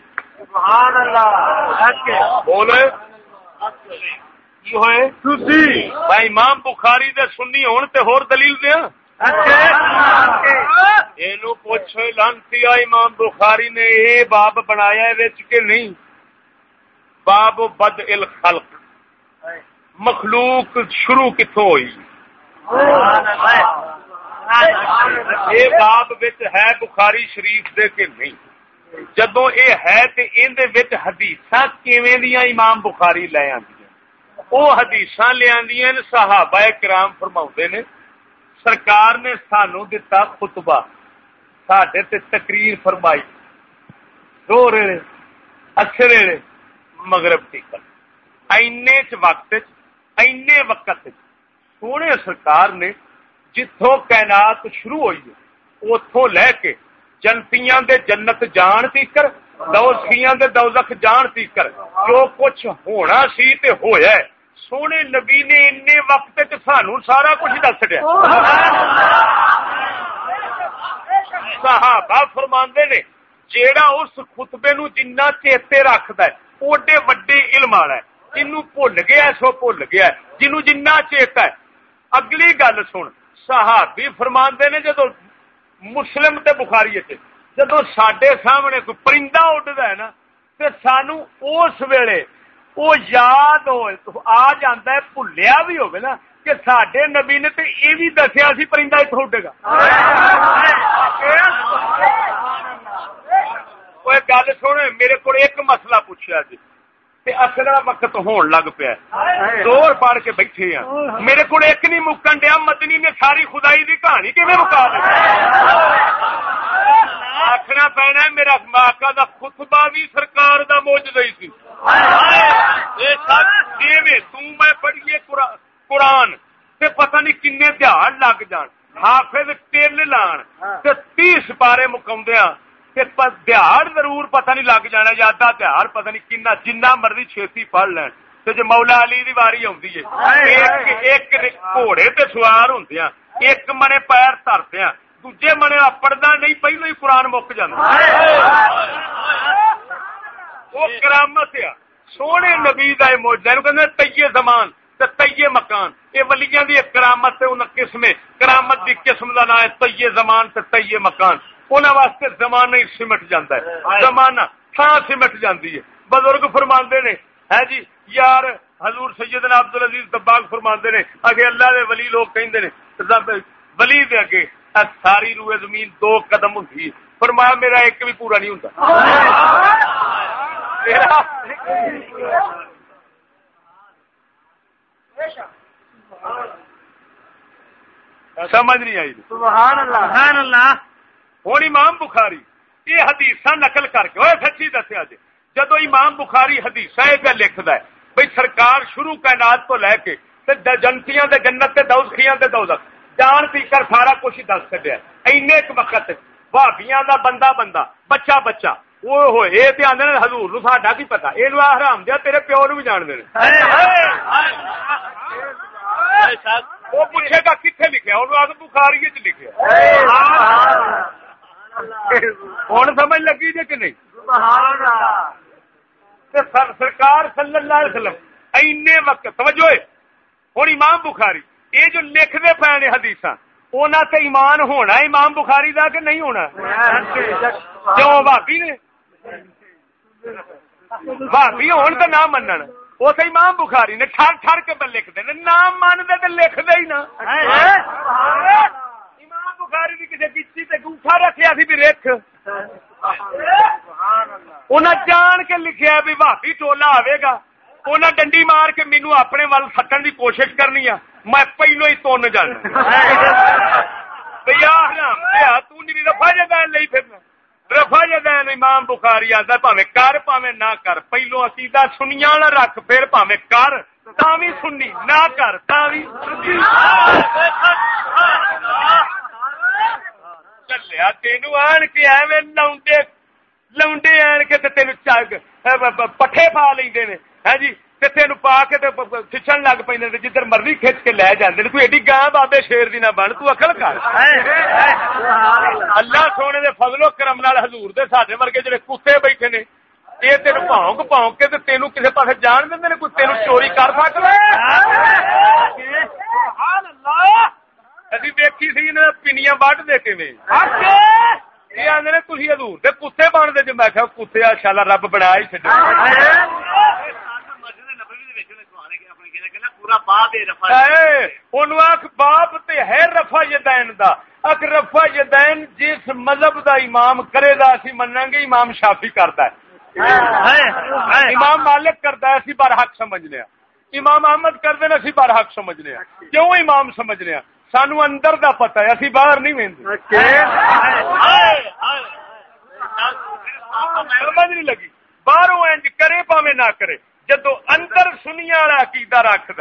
بولے۔ بھائی امام بخاری دے سننی ہون تے ہور دلیل اچھا۔ پوچھ لانتی امام بخاری نے یہ باب بنایا کہ نہیں؟ باب بد الخلق۔ مخلوق شروع کتوں ہوئی؟ یہ باب ہے بخاری شریف دے کہ نہیں؟ جدو یہ ہے تو یہ حدیث دیا امام بخاری لے آدی وہ حدیث لیا صحابہ کرام فرما نے۔ سرکار نے سانو دتا خطبہ سڈے تے تقریر فرمائی۔ دو ریڑے، اچھے ریڑے، مغرب ٹکن اینے چ وقت اینے وقت سونے سرکار نے جتوں کائنات شروع ہوئی اتوں لے کے جنتیاں دے جنت جان تیکر دوزخیاں دے دوزخ جان تیکر جو کچھ ہونا سی تے ہویا ہے۔ سونے نبی نے ان وقت سانو سارا کچھ دس دیا۔ صحابہ فرماندے نے جیڑا اس خطبے نو جنہ چیتے رکھد ہے اوڈے وڈے علم والا ہے۔ جنو بھول گیا سو بھول گیا جنو جنہ چیتا ہے۔ اگلی گل سن صحابی فرماندے نے جدو مسلم تے بخاری جدو سڈے سامنے کوئی پرندہ اڈتا ہے نا تے سانو اس ویلے وہ یاد ہو آ جانا ہے بھولیا بھی ہوگا نا کہ سڈے نبی نے تو یہ بھی دسیا سی پرندہ اتوں اڈے گا۔ گل سن میرے کو ایک مسئلہ پوچھا جی۔ اصلا وقت ہون لگ پیا۔ زور پڑ کے بیٹھے ہیں میرے کو ایک نہیں مکن دیا، مدنی نے ساری خدائی دی کہانی کیون مکا دی؟ آخنا پینا میرا ماقا دا خطبہ بھی سرکار دا موج گئی سی۔ میں پڑھیے قرآن تے پتہ نہیں کنے دیہڑ لگ جان۔ حافظ ٹل لان تے تیس پارے مکمدیا دیہڑ ضرور پتہ نہیں لگ جانا یا ادھا دیہڑ پتہ نہیں کنا جنہ مرضی چھتی پڑھ لین۔ تے جو مولا علی دی واری آتی ہے ایک گھوڑے تے سوار ہوں ایک منے پیر ترتے دوجے منے اپڑدا نہیں، پہلو ہی قرآن مک جانا وہ کرامت آ سونے نبی کا موجہ کہ تیے زمان تیے مکان۔ یہ ولیاں دی کرامت سے انہیں قسم کرامت دی قسم کا نام ہے تیے زمان تے تیے مکان۔ انہوں واسطے زمانہ ہی سمٹ جاتا ہے۔ زمانہ تھان سمٹ جاتی ہے۔ بزرگ فرما نے ہے جی یار حضور سیدنا عبد العزیز دباغ فرما نے اگے اللہ دے ولی لوگ کہیں ولی دے اگے ساری روئے زمین دو قدم ہوں فرمایا میرا ایک بھی پورا نہیں ہوتا سمجھ نہیں آئی۔ سبحان اللہ۔ ہوں امام بخاری یہ حدیث نقل کر کے سچی دسیا جی۔ جدو امام بخاری حدیث یہ لکھد ہے بھائی سرکار شروع کائنات تو لے کے جنتیاں دے جنت دے دوزخیاں دے دوزخ جان پی کر سارا کچھ دس چڈیا این وقت بھابیاں دا بندہ بندہ بچہ بچہ۔ وہ یہ آدھے ہزور ساڈا کی پتا یہ حرام دیا تیرے پیو نو بھی جان دے وہ پوچھے گا کتنے لکھا انہوں بخاری چ لکھا ہوں سمجھ لگی جی کہ نہیں سرکار صلی اللہ علیہ وسلم اینے وقت توجہ ہوں امام بخاری یہ جو لکھتے پے نے حدیث انہوں تے ایمان ہونا امام بخاری دا کہ نہیں ہونا کیوں بھابی نے بھابی ہون تو نہ منن تو امام بخاری نے ٹھر ٹھر کے لکھ دے نام مانتے تو لکھ دے ہی نا امام بخاری بھی کسی بچی تے گوٹھا رکھیا سی بھی رکھ انہیں جان کے لکھیا بھی بھابی ٹولا آئے گا انہیں ڈنڈی مار کے مینو اپنے ول سٹن کی کوشش کرنی آ میں پہلو ہی تن جانا رفا جدین لئی پھرنا رفا جدین امام بخاری آتا پاوے کر پاوے نہ کر۔ پہلو عقیدہ سنیا نہ رکھ، پھر پاوے کر۔ تا بھی نہ کر، تا چلیا تین آن کے ایویں لونڈے لونڈے آن کے تین چگ پٹھے پا لیں ہاں ہے جی؟ تین پا کے کھچن لگ پہ جدھر مرضی کھچ کے لے جاندے کوئی ایڈی گاں بابے شیر دی نہ بن تو اکل کر اللہ سونے دے فضل و کرم نال حضور دے ساڈے ورگے جڑے کتے بیٹھے نے یہ تین پونک پونک کے تینوں کسی پاس جان دیں کوئی چوری کر سکتا ابھی ویکھی سی پنیاں دے کے یہ آدھے تھی ہزور کتے بن دے جو میں کتے شالا رب بنا ہی چ باپ ہے رفا یدین دا۔ اک رفا یدین جس مذہب دا امام کرے گا اسی منہ گے امام شافی کرتا ہے۔ امام مالک کرتا ہے اسی بار حق سمجھنے امام احمد کرتے ہیں اسی بار حق سمجھنے کیوں امام سمجھنے سانو اندر دا پتہ ہے اسی باہر نہیں وہدے سمجھ نہیں لگی۔ باہروں انج کرے پاوے نہ کرے۔ جدو اندر سنیا والا عقیدہ رکھد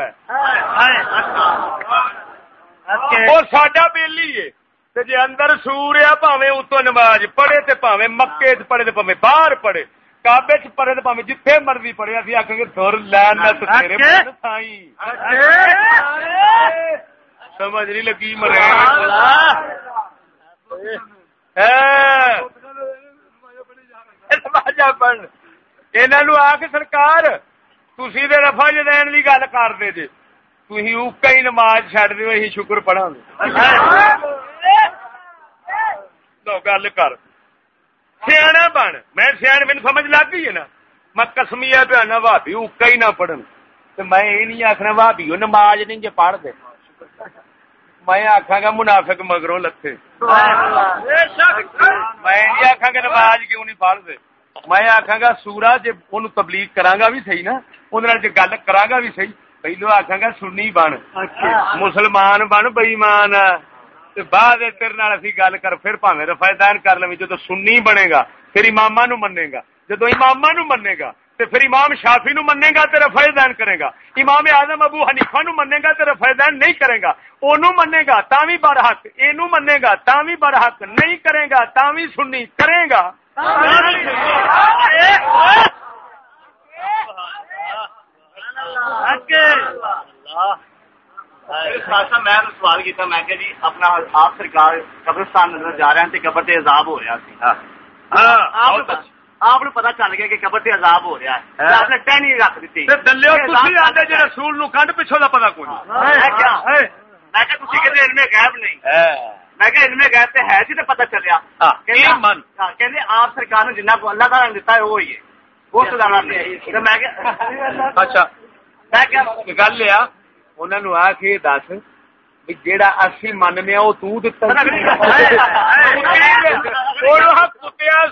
وہ ساڈا بیلی ہے جی اندر سور آ پاوے اتو نماز پڑھے تے پاوے مکے چ پڑھے تے پاوے باہر پڑھے کابے چ پڑھے تے پاوے جتھے مرضی پڑھے اسی آکھیں گے دور لعنت تیرے پر تھائی سمجھ نہیں لگی مرے پڑھ انہوں آ کے سرکار تھی تو رفا جدین گل کرتے جی تھی اکا ہی نماز چڈ دو اہ شکر پڑھا گل کر۔ سیاح بن۔ میں سیاح میری سمجھ لگ گئی ہے نا؟ میں کسمیا پہ آنا بھابی اکا ہی نہ پڑھن۔ میں یہ نہیں آخنا بھابی نماز نہیں جی پڑھ دے۔ میں آخا گا منافق مگروں لتھے۔ میں آخا گا نماز کیوں نہیں پڑھ دے؟ میں آخا گا سورا جی ان تبلیغ کرا بھی صحیح نا؟ اندر گل کرا بھی صحیح۔ پہلو آخا گا سنی بن۔ مسلمان بن بئیمان۔ بعد تیرے گل کر پھر پاوے رفایدان کر لیں جدو سنی بنے گا پھر امام نو منے گا۔ جدو امام نو منے گا تو پھر امام شافی نو منے گا تو رفایدان کرے گا۔ امام اعظم ابو حنیفہ نو منے گا تو رفایدان نہیں کرے گا۔ اونوں منے گا تا بھی بر حق۔ اینو منے گا تا بھی بر حق۔ نہیں کرے گا تا بھی سنی کرے گا۔ میں سوال کیا میں کہ جی اپنا آپ سرکار قبرستان نظر جا رہے ہیں قبر سے عذاب ہو رہا سی آپ کو پتا چل گیا کہ قبر سے عذاب ہو رہا ہے آپ نے ٹہنی رکھ دیتی رسول نو کنڈ پچھو کا پتا کون میں کہ تھی کہ علم غیب نہیں میں کہ علم غیب تے ہے جی تے پتہ چلیا کہ آپ سرکار نے جنہ کو اللہ تعالی نے دیتا ہے ہے وہ سدانا نہیں میں کہ اچھا گل لیا انہوں نے آ کے دس جیڑا اسی مننے وہ تو دتا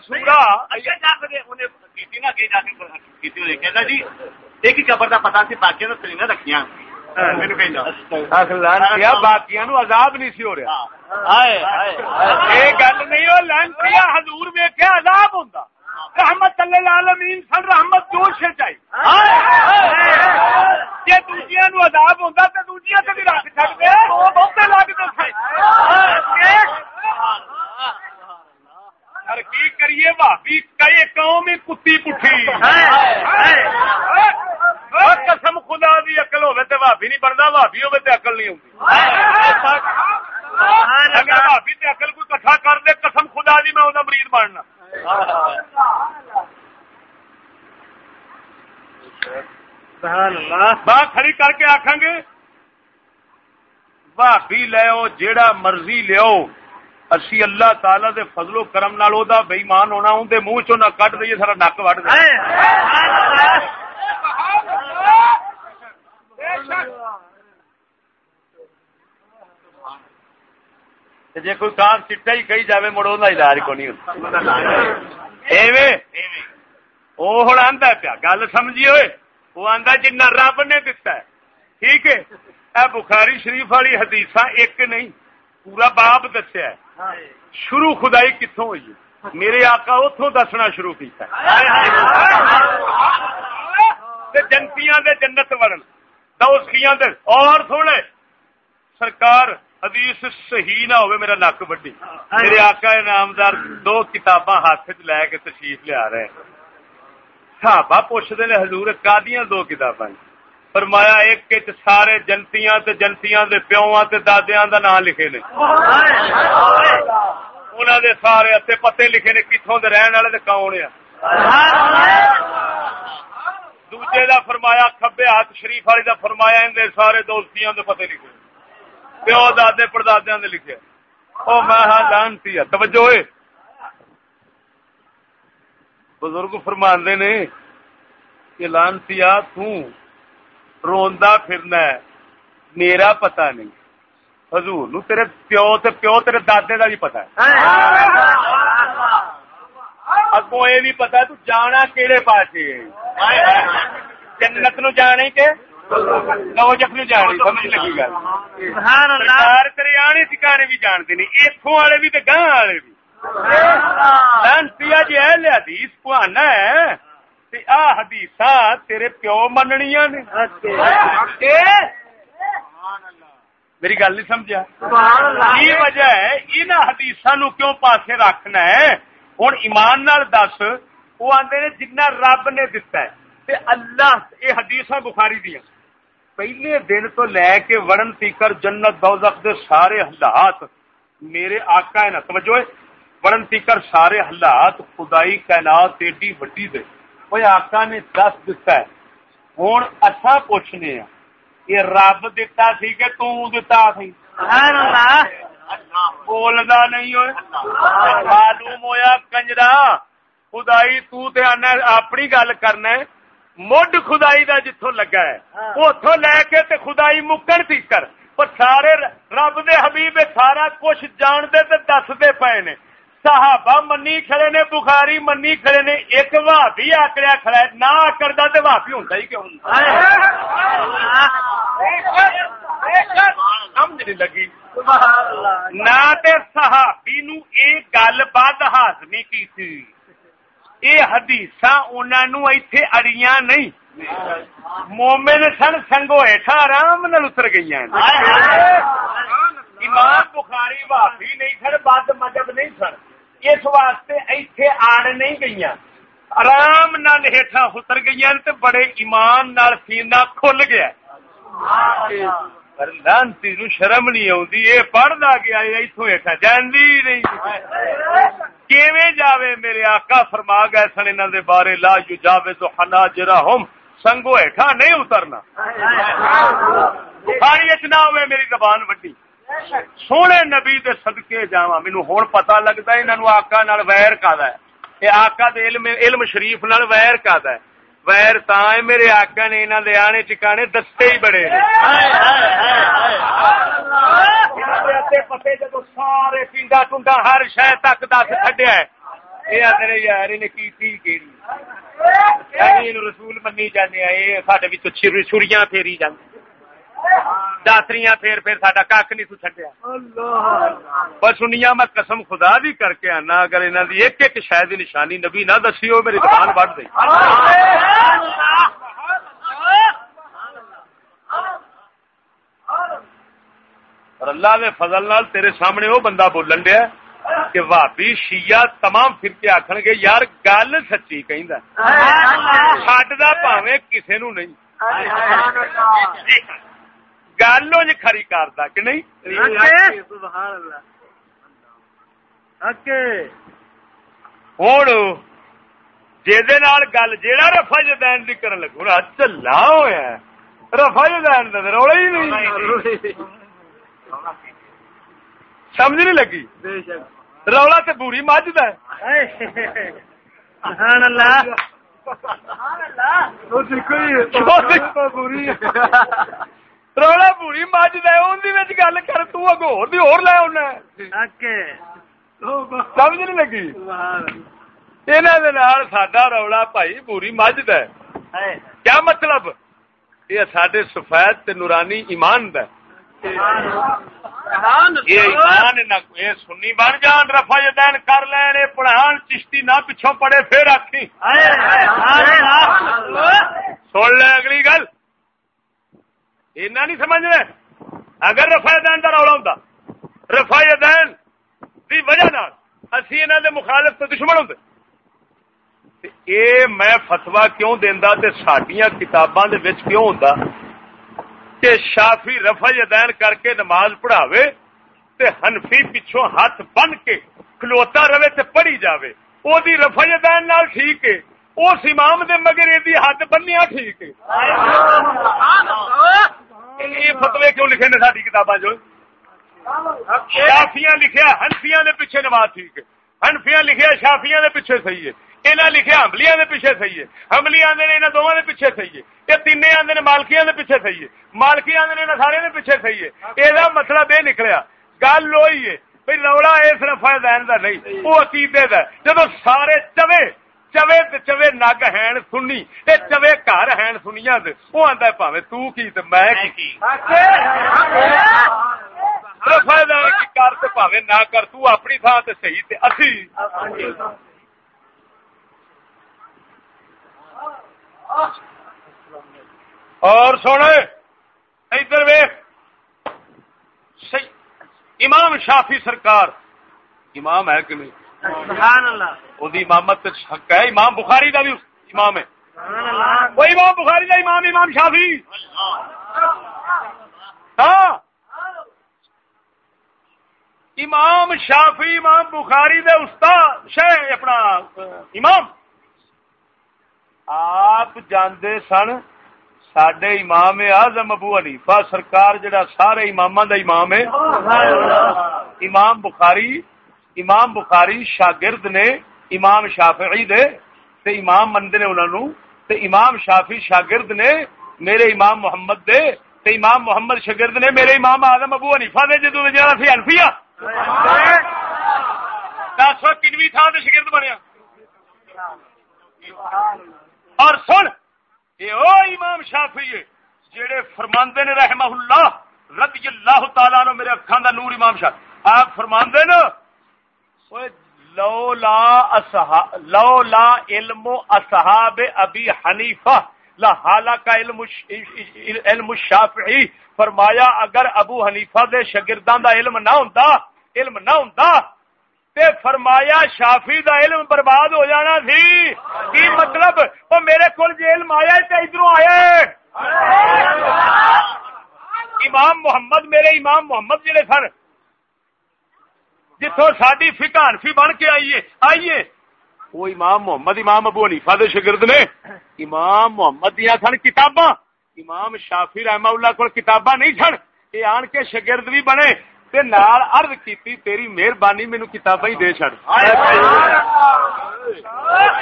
سورا جی ایک قبر کا پتا سی باقی سلینا رکھیاں باقی عذاب نہیں سی ہو رہا یہ گل نہیں ہو لانتی حضور ویکیا عذاب ہوتا رحمت اللہ عالمین سن رحمت جوش چاہیے جی دوجیا نو عذاب ہوتا تو دوجیا تو بھی رکھ سکتے بہتے لگتے کی کریے بھابی کئی قوم کتی پٹھی قسم خدا دی اقل ہوے تو بھابی نہیں بنتا بھابی ہوے تو اقل نہیں ہوتی اگر بھابی تے کوئی کٹھا کر دے قسم خدا دی میں بننا۔ کھڑی کر کے آخان گے بھابی لو جیڑا مرضی لو اسی اللہ تعالی دے فضل و کرم نال او دا بےمان ہونا اون دے منہ چوں نہ کٹ دئیے سارا نک وڈ دے جی کوئی کان چٹا ہی کہی جائے مڑ وہ علاج کو نہیں وہ ہوں آتا پیا، گل سمجھی ہوئے وہ آدھا جنا رب نے دتا ہے، ٹھیک ہے؟ اے بخاری شریف والی حدیث ایک نہیں، پورا باپ دسیا شروع خدائی کتوں ہوئی میرے آقا اتوں دسنا شروع کیا جنتیاں دے جنت ورن۔ دوسیاں دے۔ اور تھوڑے سرکار حدیث صحیح نہ ہوئے، میرا نک وڈی۔ میرے آقا نامدار دو کتاباں ہاتھ چ لے کے تشریف لیا رہے ہیں۔ صحابہ پوچھتے ہیں، حضور کادیاں دو کتاباں فرمایا، ایک سارے جنتیاں تے جنتیاں دے پیواں تے دادیاں دا نام لکھے نے۔ انہاں دے سارے اتے پتے لکھے نے، کتھوں دے رہن والے تے کون ہیں؟ دوجے دا فرمایا، کھبے ہاتھ شریف والی دا فرمایا ان دے سارے دوستیاں دے پتے لکھے۔ پیو دادے، پردادیاں دے لکھے۔ او میں ہاں لانتی ہے توجہ ہوئے۔ بزرگ فرماندے نے کہ لانتی ہاں، تو روندا پھرنا ہے۔ میرا پتا نہیں۔ حضور، نو تیرے پیو تے پیو تیرے دادے دا بھی پتا ہے۔ اگوں یہ بھی پتا تو جانا کہڑے پاس جنت نو جانے کے؟ نو جف نو جانے سمجھ لگی گل۔ سرکار کریانے ٹھکانے بھی جانتے نہیں اتوں والے بھی تے گاہ والے بھی لانتی جی اہل حدیث پوانا ہے۔ حدیث تیرے پیو مننیا نے۔ میری گل نہیں سمجھا یہ وجہ ہے ان حدیث نو کیوں پاسے رکھنا ہے؟ ہوں ایمان نال دس، وہ آدھے نے جنہ رب نے دتا ہے۔ تے اللہ یہ حدیث بخاری دیا پہلے دن تو لے کے وڑن تیکر جنت دوزخ دے سارے حالات میرے آقا ہے نا، توجہ وڑن تیکر سارے حالات خدائی کائنات ایڈی وڈی دے۔ وہ آقا نے دس دتا ہے۔ ہوں اچھا پوچھنے ہیں یہ رب دتا سی کہ تتا سی سبحان اللہ۔ بولدا نہیں ہوئے معلوم ہویا کنجرا خدائی تو تے آنا اپنی گل کرنا ہے مڈ خدائی دا جتوں لگا ہے اتوں لے کے تے خدائی مکن تیکر پر سارے رب دے حبیب سارا کچھ جانتے تے دستے پے نے صحابہ منی کھڑے نے بخاری منی کھڑے نے ایک بھابی آکڑیا کھڑا ہے نہ آکڑتا تو بھابی ہوں ہی کیوں سمجھ نہیں لگی۔ نہ صحابی نو یہ گل بد ہاضمی کی تھی یہ حدیث انہوں ایتھے اڑیاں نہیں۔ مومن سن سنگو ہیٹھا آرام نال اتر گئی امام بخاری بھابی نہیں سن بد مذہب نہیں سن۔ اس واسطے ایتھے آڑ نہیں گئی آرام نال ہیٹھا اتر گئی بڑے ایمان نال سینا کھل گیا۔ لانتی نو شرم نہیں آتی یہ پڑھتا گیا اتو ہیٹا جاندی نہیں۔ کیویں جاوے میرے آقا؟ فرما گئے سن انہوں دے بارے، لا جو جاوے تو حنا جرا ہم سنگو ہیٹھا نہیں اترنا۔ بخاری نہ ہوئے، میری زبان وڈی۔ سونے نبی دے صدقے جاواں، مینوں ہن پتہ لگدا انہاں نو آقا نال ویر کادا ہے۔ اے آقا دے علم علم شریف نال ویر کادا ہے۔ ویر تا میرے آقا نے انہاں دے آنے ٹھکانے دستے ہی بڑے پتے جدو سارے پنڈا ٹنڈا ہر شہ تک دس کھڈیا ہے۔ یہ آدھے یار انہیں کی تھی رسول منی جانے سارے پھیری جانے داسریاں پھر پھر ساڈا کھ نہیں چڈیا بس سنیا میں قسم خدا بھی کر کے آنا اگر انہوں دی ایک ایک شاید نشانی نبی نہ دسی ہو میری دکان بڑھ گئی اور اللہ دے فضل نال تیرے سامنے وہ بندہ بولن دیا کہ بھابی شیعہ تمام فرقے آخر گے یار گل سچی کہ چڈ پاوے کسی نو نہیں۔ گل کھری کرتا کہ نہیں؟ ہوں گل جہاں رفا جدین کی کرن لگو نا چلا ہوا رفا جدین کا رولا ہی نہیں۔ سمجھ نہیں لگی؟ رولا تو بوری مجھ د رولا پوری مجھ دے گل کر تگو ہو لے آنا سمجھ نہیں لگی ساڈا رولا بھائی پوری مجھ د کیا مطلب یہ سڈے سفید تے نورانی ایمان د یہ سنی بن جان رفا جدین کر لین پڑھان چشتی نہ پچھوں پڑے پھر آخی سن لے اگلی گل اینا نہیں سمجھ رہے اگر رفا دین کا رولا ہوں رفا دین کی وجہ اسی انہوں دے مخالف تو دشمن ہوں اے میں فتوا کیوں دینا سڈیا کتاباں کیوں ہوں کہ شافی رفا دین کر کے نماز پڑھاوے تے ہنفی پچھوں ہاتھ بن کے کھلوتا رہے تے پڑھی جاوے۔ او دی رفا دین نال ٹھیک ہے، اس امام دے مگر یہ ہاتھ بنیا ٹھیک ہے۔ یہ فتوے کیوں لکھے نے ساری کتاباں جو؟ شافیاں لکھیا ہنفیاں دے پیچھے نماز ٹھیک ہے۔ ہنفیاں لکھیا، شافیاں دے پیچھے صحیح ہے۔ انہیں لکھا حملیاں دے پیچھے صحیح ہے۔ حملی آدھے انہوں دونوں دے پیچھے صحیح ہے۔ یہ تین آدھے نے مالکیاں دے پیچھے صحیح ہے۔ مالکی آدھے انہوں سارے دے پیچھے صحیح ہے۔ یہ مطلب یہ نکلیا، گل وہی ہے بھائی روڑا اس رفا دین کا نہیں وہ عقیدے کا جب سارے چوے چوے چوے نگ ہیں سنی چوے گھر ہیں سنیا وہ آتا پاوے تو کی میں رفا دین کی کر پاوے نہ کر تو اپنی تھان سے صحیح تے اسی اور سونے ادھر ویخ امام شافی سرکار امام ہے کہ نہیں امامت حق ہے امام بخاری کا بھی امام ہے وہ امام بخاری کا امام امام شافی ہاں امام شافی امام بخاری دے استاد شہ اپنا امام آپ جاندے سن سڈے امام آزم ابو حنیفہ سرکار جڑا سارے امام دا امام ہے امام بخاری امام بخاری شاگرد نے، امام شافعی دے، تے امام مندے نے انہوں تے امام شافی شاگرد نے میرے امام محمد دے، تے امام محمد شاگرد نے میرے امام آزم ابو حنیفہ دے جدو جانا سی الفیا دس کنویں تھان سے شاگرد بنیا۔ اور سن یہ او امام شافی ہے، جڑے فرماندے نے رحمہ اللہ، رضی اللہ تعالی عنہ میرے اکھاں دا نور امام شاہ۔ آپ فرماندے نا لو لا علم اصحاب ابی حنیفہ لا حالا کا علم علم الشافعی فرمایا اگر ابو حنیفہ دے شاگرداں دا علم نہ ہوندا علم نہ ہوندا تے فرمایا شافی دا علم برباد ہو جانا سی۔ کی مطلب؟ وہ میرے کو علم آیا تے ادھر آیا امام محمد میرے امام محمد جڑے سن جتوں ساری فکان فی بن کے آئیے آئیے۔ وہ امام محمد، امام ابو حنیفہ دے شگرد نے۔ امام محمد دیا سن کتاباں۔ امام شافی رحمہ اللہ کو کتاباں نہیں سن۔ یہ آن کے شگرد بھی بنے۔ تے نال عرض کیتی، تیری مہربانی مینو کتاباں ہی دے چھڑ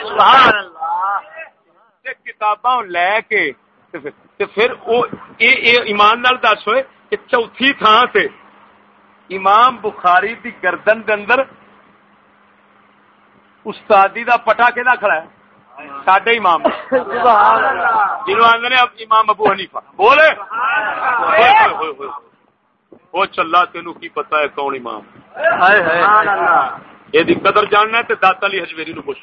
سبحان اللہ تے کتاباں لے کے، تے پھر او، اے اے ایمان نال دس ہوئے کہ چوتھی تھان تے امام بخاری دی گردن دے اندر استادی دا پٹا کہدا کھڑا ہے؟ ساڈے امام۔ جنہوں آندے امام ابو حنیفہ۔ بولے۔ وہ چلا تین کی پتا ہے کون امام؟ یہ قدر جاننا ہے داتا علی ہجویری نو پوچھ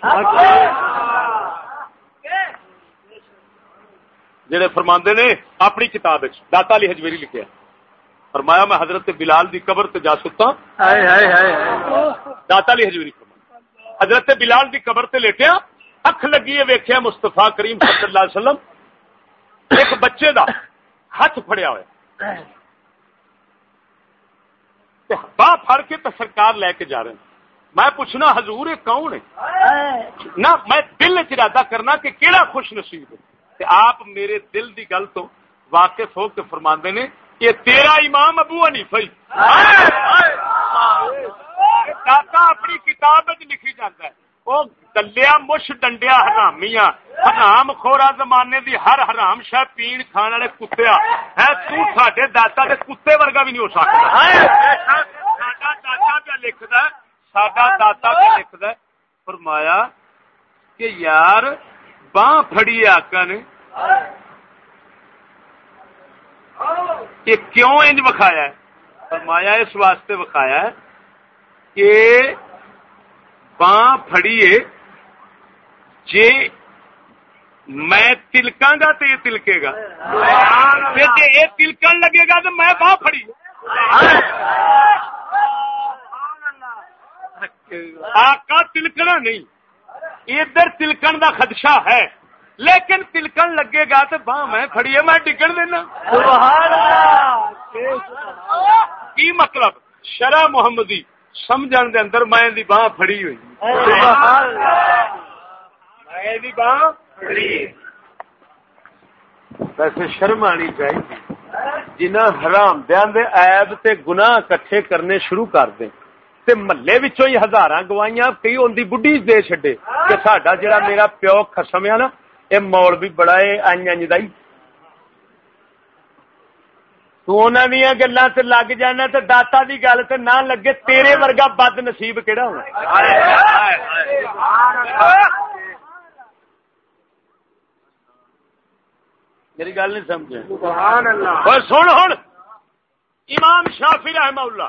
جڑے فرماندے نے اپنی کتاب داتا علی ہجویری لکھیا فرمایا میں حضرت بلال دی قبر تے جا سکتا داتا علی ہجویری حضرت بلال دی قبر تے لیٹیا اکھ لگی ہے ویکھیا مصطفی کریم صلی اللہ علیہ وسلم۔ ایک بچے دا ہاتھ پھڑیا ہوا باہ پھڑ کے تو سرکار لے کے جا رہے ہیں۔ میں پوچھنا حضور کون ہے؟ نہ میں دل ارادہ کرنا کہ کیڑا خوش نصیب ہے۔ کہ آپ میرے دل دی گل تو واقف ہو کے فرما نے کہ تیرا امام ابو ہنی فی اپنی کتاب لکھی جاتا ہے۔ وہ دلیا مش ڈنڈیا حرامیاں۔ حرام خورا زمانے دی ہر حرام شہ پین کھان والے کتیا ہے تو ساڈے داتا دے کتے ورگا بھی نہیں ہو سکتا ساڈا داتا پہ لکھدا ساڈا داتا پہ لکھدا فرمایا کہ یار باں پھڑی آقا نے یہ کیوں انج بکھایا ہے؟ فرمایا اس واسطے بکھایا ہے کہ باں پھڑیے جی میں تلکاں گا تو یہ تلکے گا۔ جی یہ تلکن لگے گا تو میں باں پھڑی۔ آقا تلکنا نہیں، ادھر تلکن دا خدشہ ہے۔ لیکن تلکن لگے گا تو باہ میں کھڑی ہے، میں ٹکن دینا۔ کی مطلب؟ شرح محمدی، سمجھن دے اندر میں دی باہ پھڑی ہوئی۔ میں باہ ویسے شرم آنی چاہیے۔ جنہ حرام دیا ایب تے گناہ کٹھے کرنے شروع کر دیں تے محلے وچوں ہی ہزار گوائیاں کئی ان کی بڈی دے چڈے کہ ساڈا جڑا میرا پیو خسم ہے نا یہ مول بھی بڑا ہے آئی دائی دیا گلا لگ جانا تو داتا دی گل تے نہ لگے تیرے ورگا بد نصیب کہڑا ہونا؟ میری گل نہیں سمجھے۔ سن ہوں امام شافی رحمہ اللہ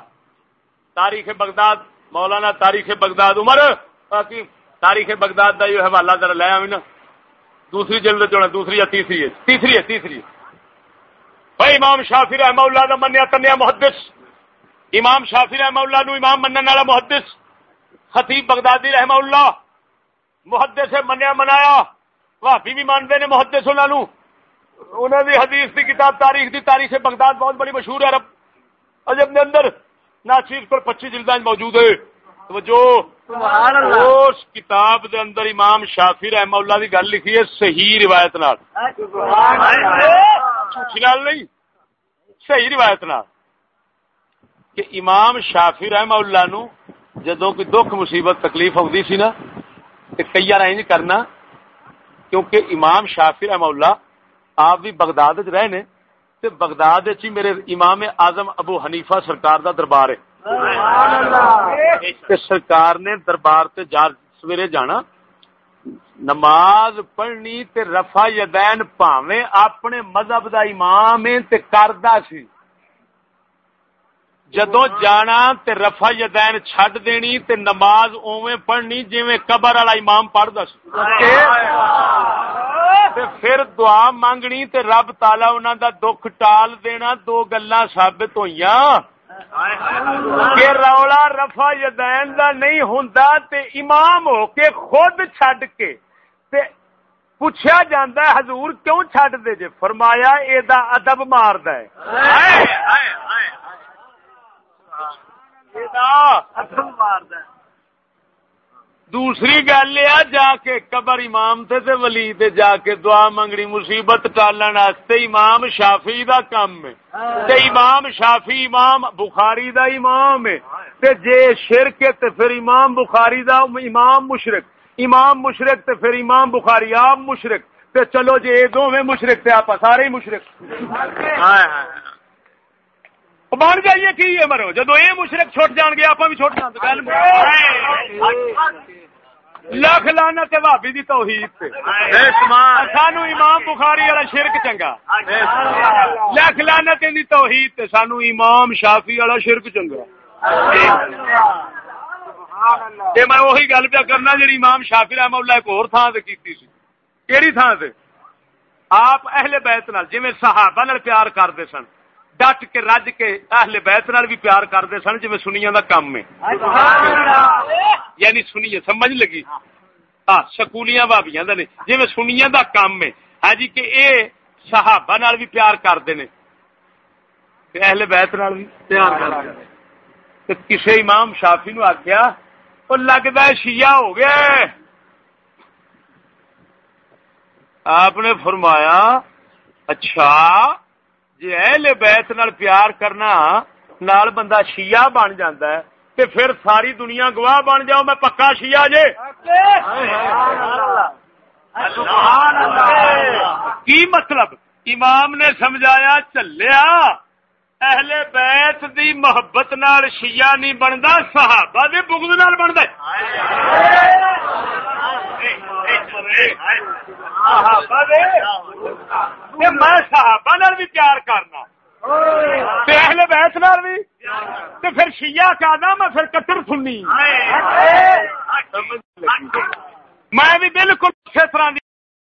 تاریخ بغداد مولانا تاریخ بغداد عمر باقی تاریخ بغداد کا یہ حوالہ ذرا لیا نا۔ دوسری جلد جو دوسری یا تیسری ہے۔ تیسری ہے، تیسری بھائی، امام شافی رحمہ اللہ کا منیا تنیا محدث۔ امام شافی رحمہ اللہ نو امام منن والا محدث۔ خطیب بغدادی رحمہ اللہ محدث منیا، منایا۔ بھابی بھی مانتے نے محدث انہوں انہوں نے حدیث کی کتاب، تاریخ دی تاریخ بغداد بہت بڑی مشہور ہے۔ عرب، عجب کے اندر ناچیز پر پچیس جلد موجود ہے۔ جو اس کتاب دے اندر امام شافی رحمہ اللہ کی گل لکھی ہے صحیح روایت نال. نہیں. صحیح روایت نال. کہ امام شافی رحمہ اللہ نو جدو کوئی دکھ مصیبت تکلیف آتی سی نا تو کئی انج کرنا کیونکہ امام شافی رحمہ اللہ آپ بھی بغداد رہے نے تے بغداد چی میرے امام اعظم ابو حنیفہ سرکار دا دربار ہے۔ سرکار نے دربار تے جا سویرے جانا نماز پڑھنی تے رفا یدین پاویں اپنے مذہب دا امام تے کردا سی۔ جدو جانا تے رفا یدین چھڈ دینی تے نماز اوویں پڑھنی جویں قبر والا امام پڑھدا سی۔ پھر دعا مانگنی تے رب تالا انہوں دا دکھ ٹال دینا دو گلا سابت ہوئی کہ رولا رفا یدین دا نہیں ہوں تے امام ہو کے خود چھڈ کے تے پوچھا جاندہ ہے حضور کیوں چھڈ دے جے؟ فرمایا اے دا ادب مار دے ادب مار دے دوسری گل یہ جا کے قبر امام تے تے ولی تے جا کے دعا منگنی مصیبت ٹالن واسطے امام شافی دا کام ہے۔ تے امام شافی امام بخاری دا امام ہے۔ تے جے شرک ہے تے پھر امام بخاری دا امام مشرک۔ امام مشرک تے پھر امام بخاری آپ مشرک۔ تے چلو جے دو میں مشرک تے آپ سارے مشرک۔ بن جائیے کی ہے مرو؟ جدو یہ مشرق چھوٹ جان گے آپ بھی چھوٹ جان لکھ لانا بھابی دی توحید سانو امام بخاری والا شرک چنگا۔ لکھ لانا توحید سانو امام شافی والا شرک چنگا۔ میں وہی گل پیا کرنا جی امام شافی رحمہ اللہ ایک اور تھان سے کی کہڑی تھان آپ اہل بیت نال جی صحابہ نال پیار کرتے سن۔ ڈٹ کے رج کے اہل بیت نال بھی پیار کرتے سن جی سنیا کا کام ہے یعنی سنیے سمجھ لگی ہاں سکولیاں بھابیاں نے جی سنیا کا کام ہے ہاں جی کہ اے صحابہ نال بھی پیار کرتے ہیں اہل بیت نال بھی پیار کرتے کسی امام شافی نو آخیا وہ لگتا ہے شیعہ ہو گیا آپ نے فرمایا اچھا جی اہل بیت نال پیار کرنا نال بندہ شیعہ بن جاندہ ہے تے پھر ساری دنیا گواہ بن جاؤ میں پکا شیعہ جے کی مطلب امام نے سمجھایا چلیا اہل بیت دی محبت نال شیعہ نہیں بنتا صحابہ دے بغض نال بنتا صحابہ میں صحابہ نال بھی پیار کرنا۔ اہل بیت نال بھی؟ تے پھر شیعہ کہنا، میں پھر کٹر سننی۔ میں بھی بالکل اسی طرح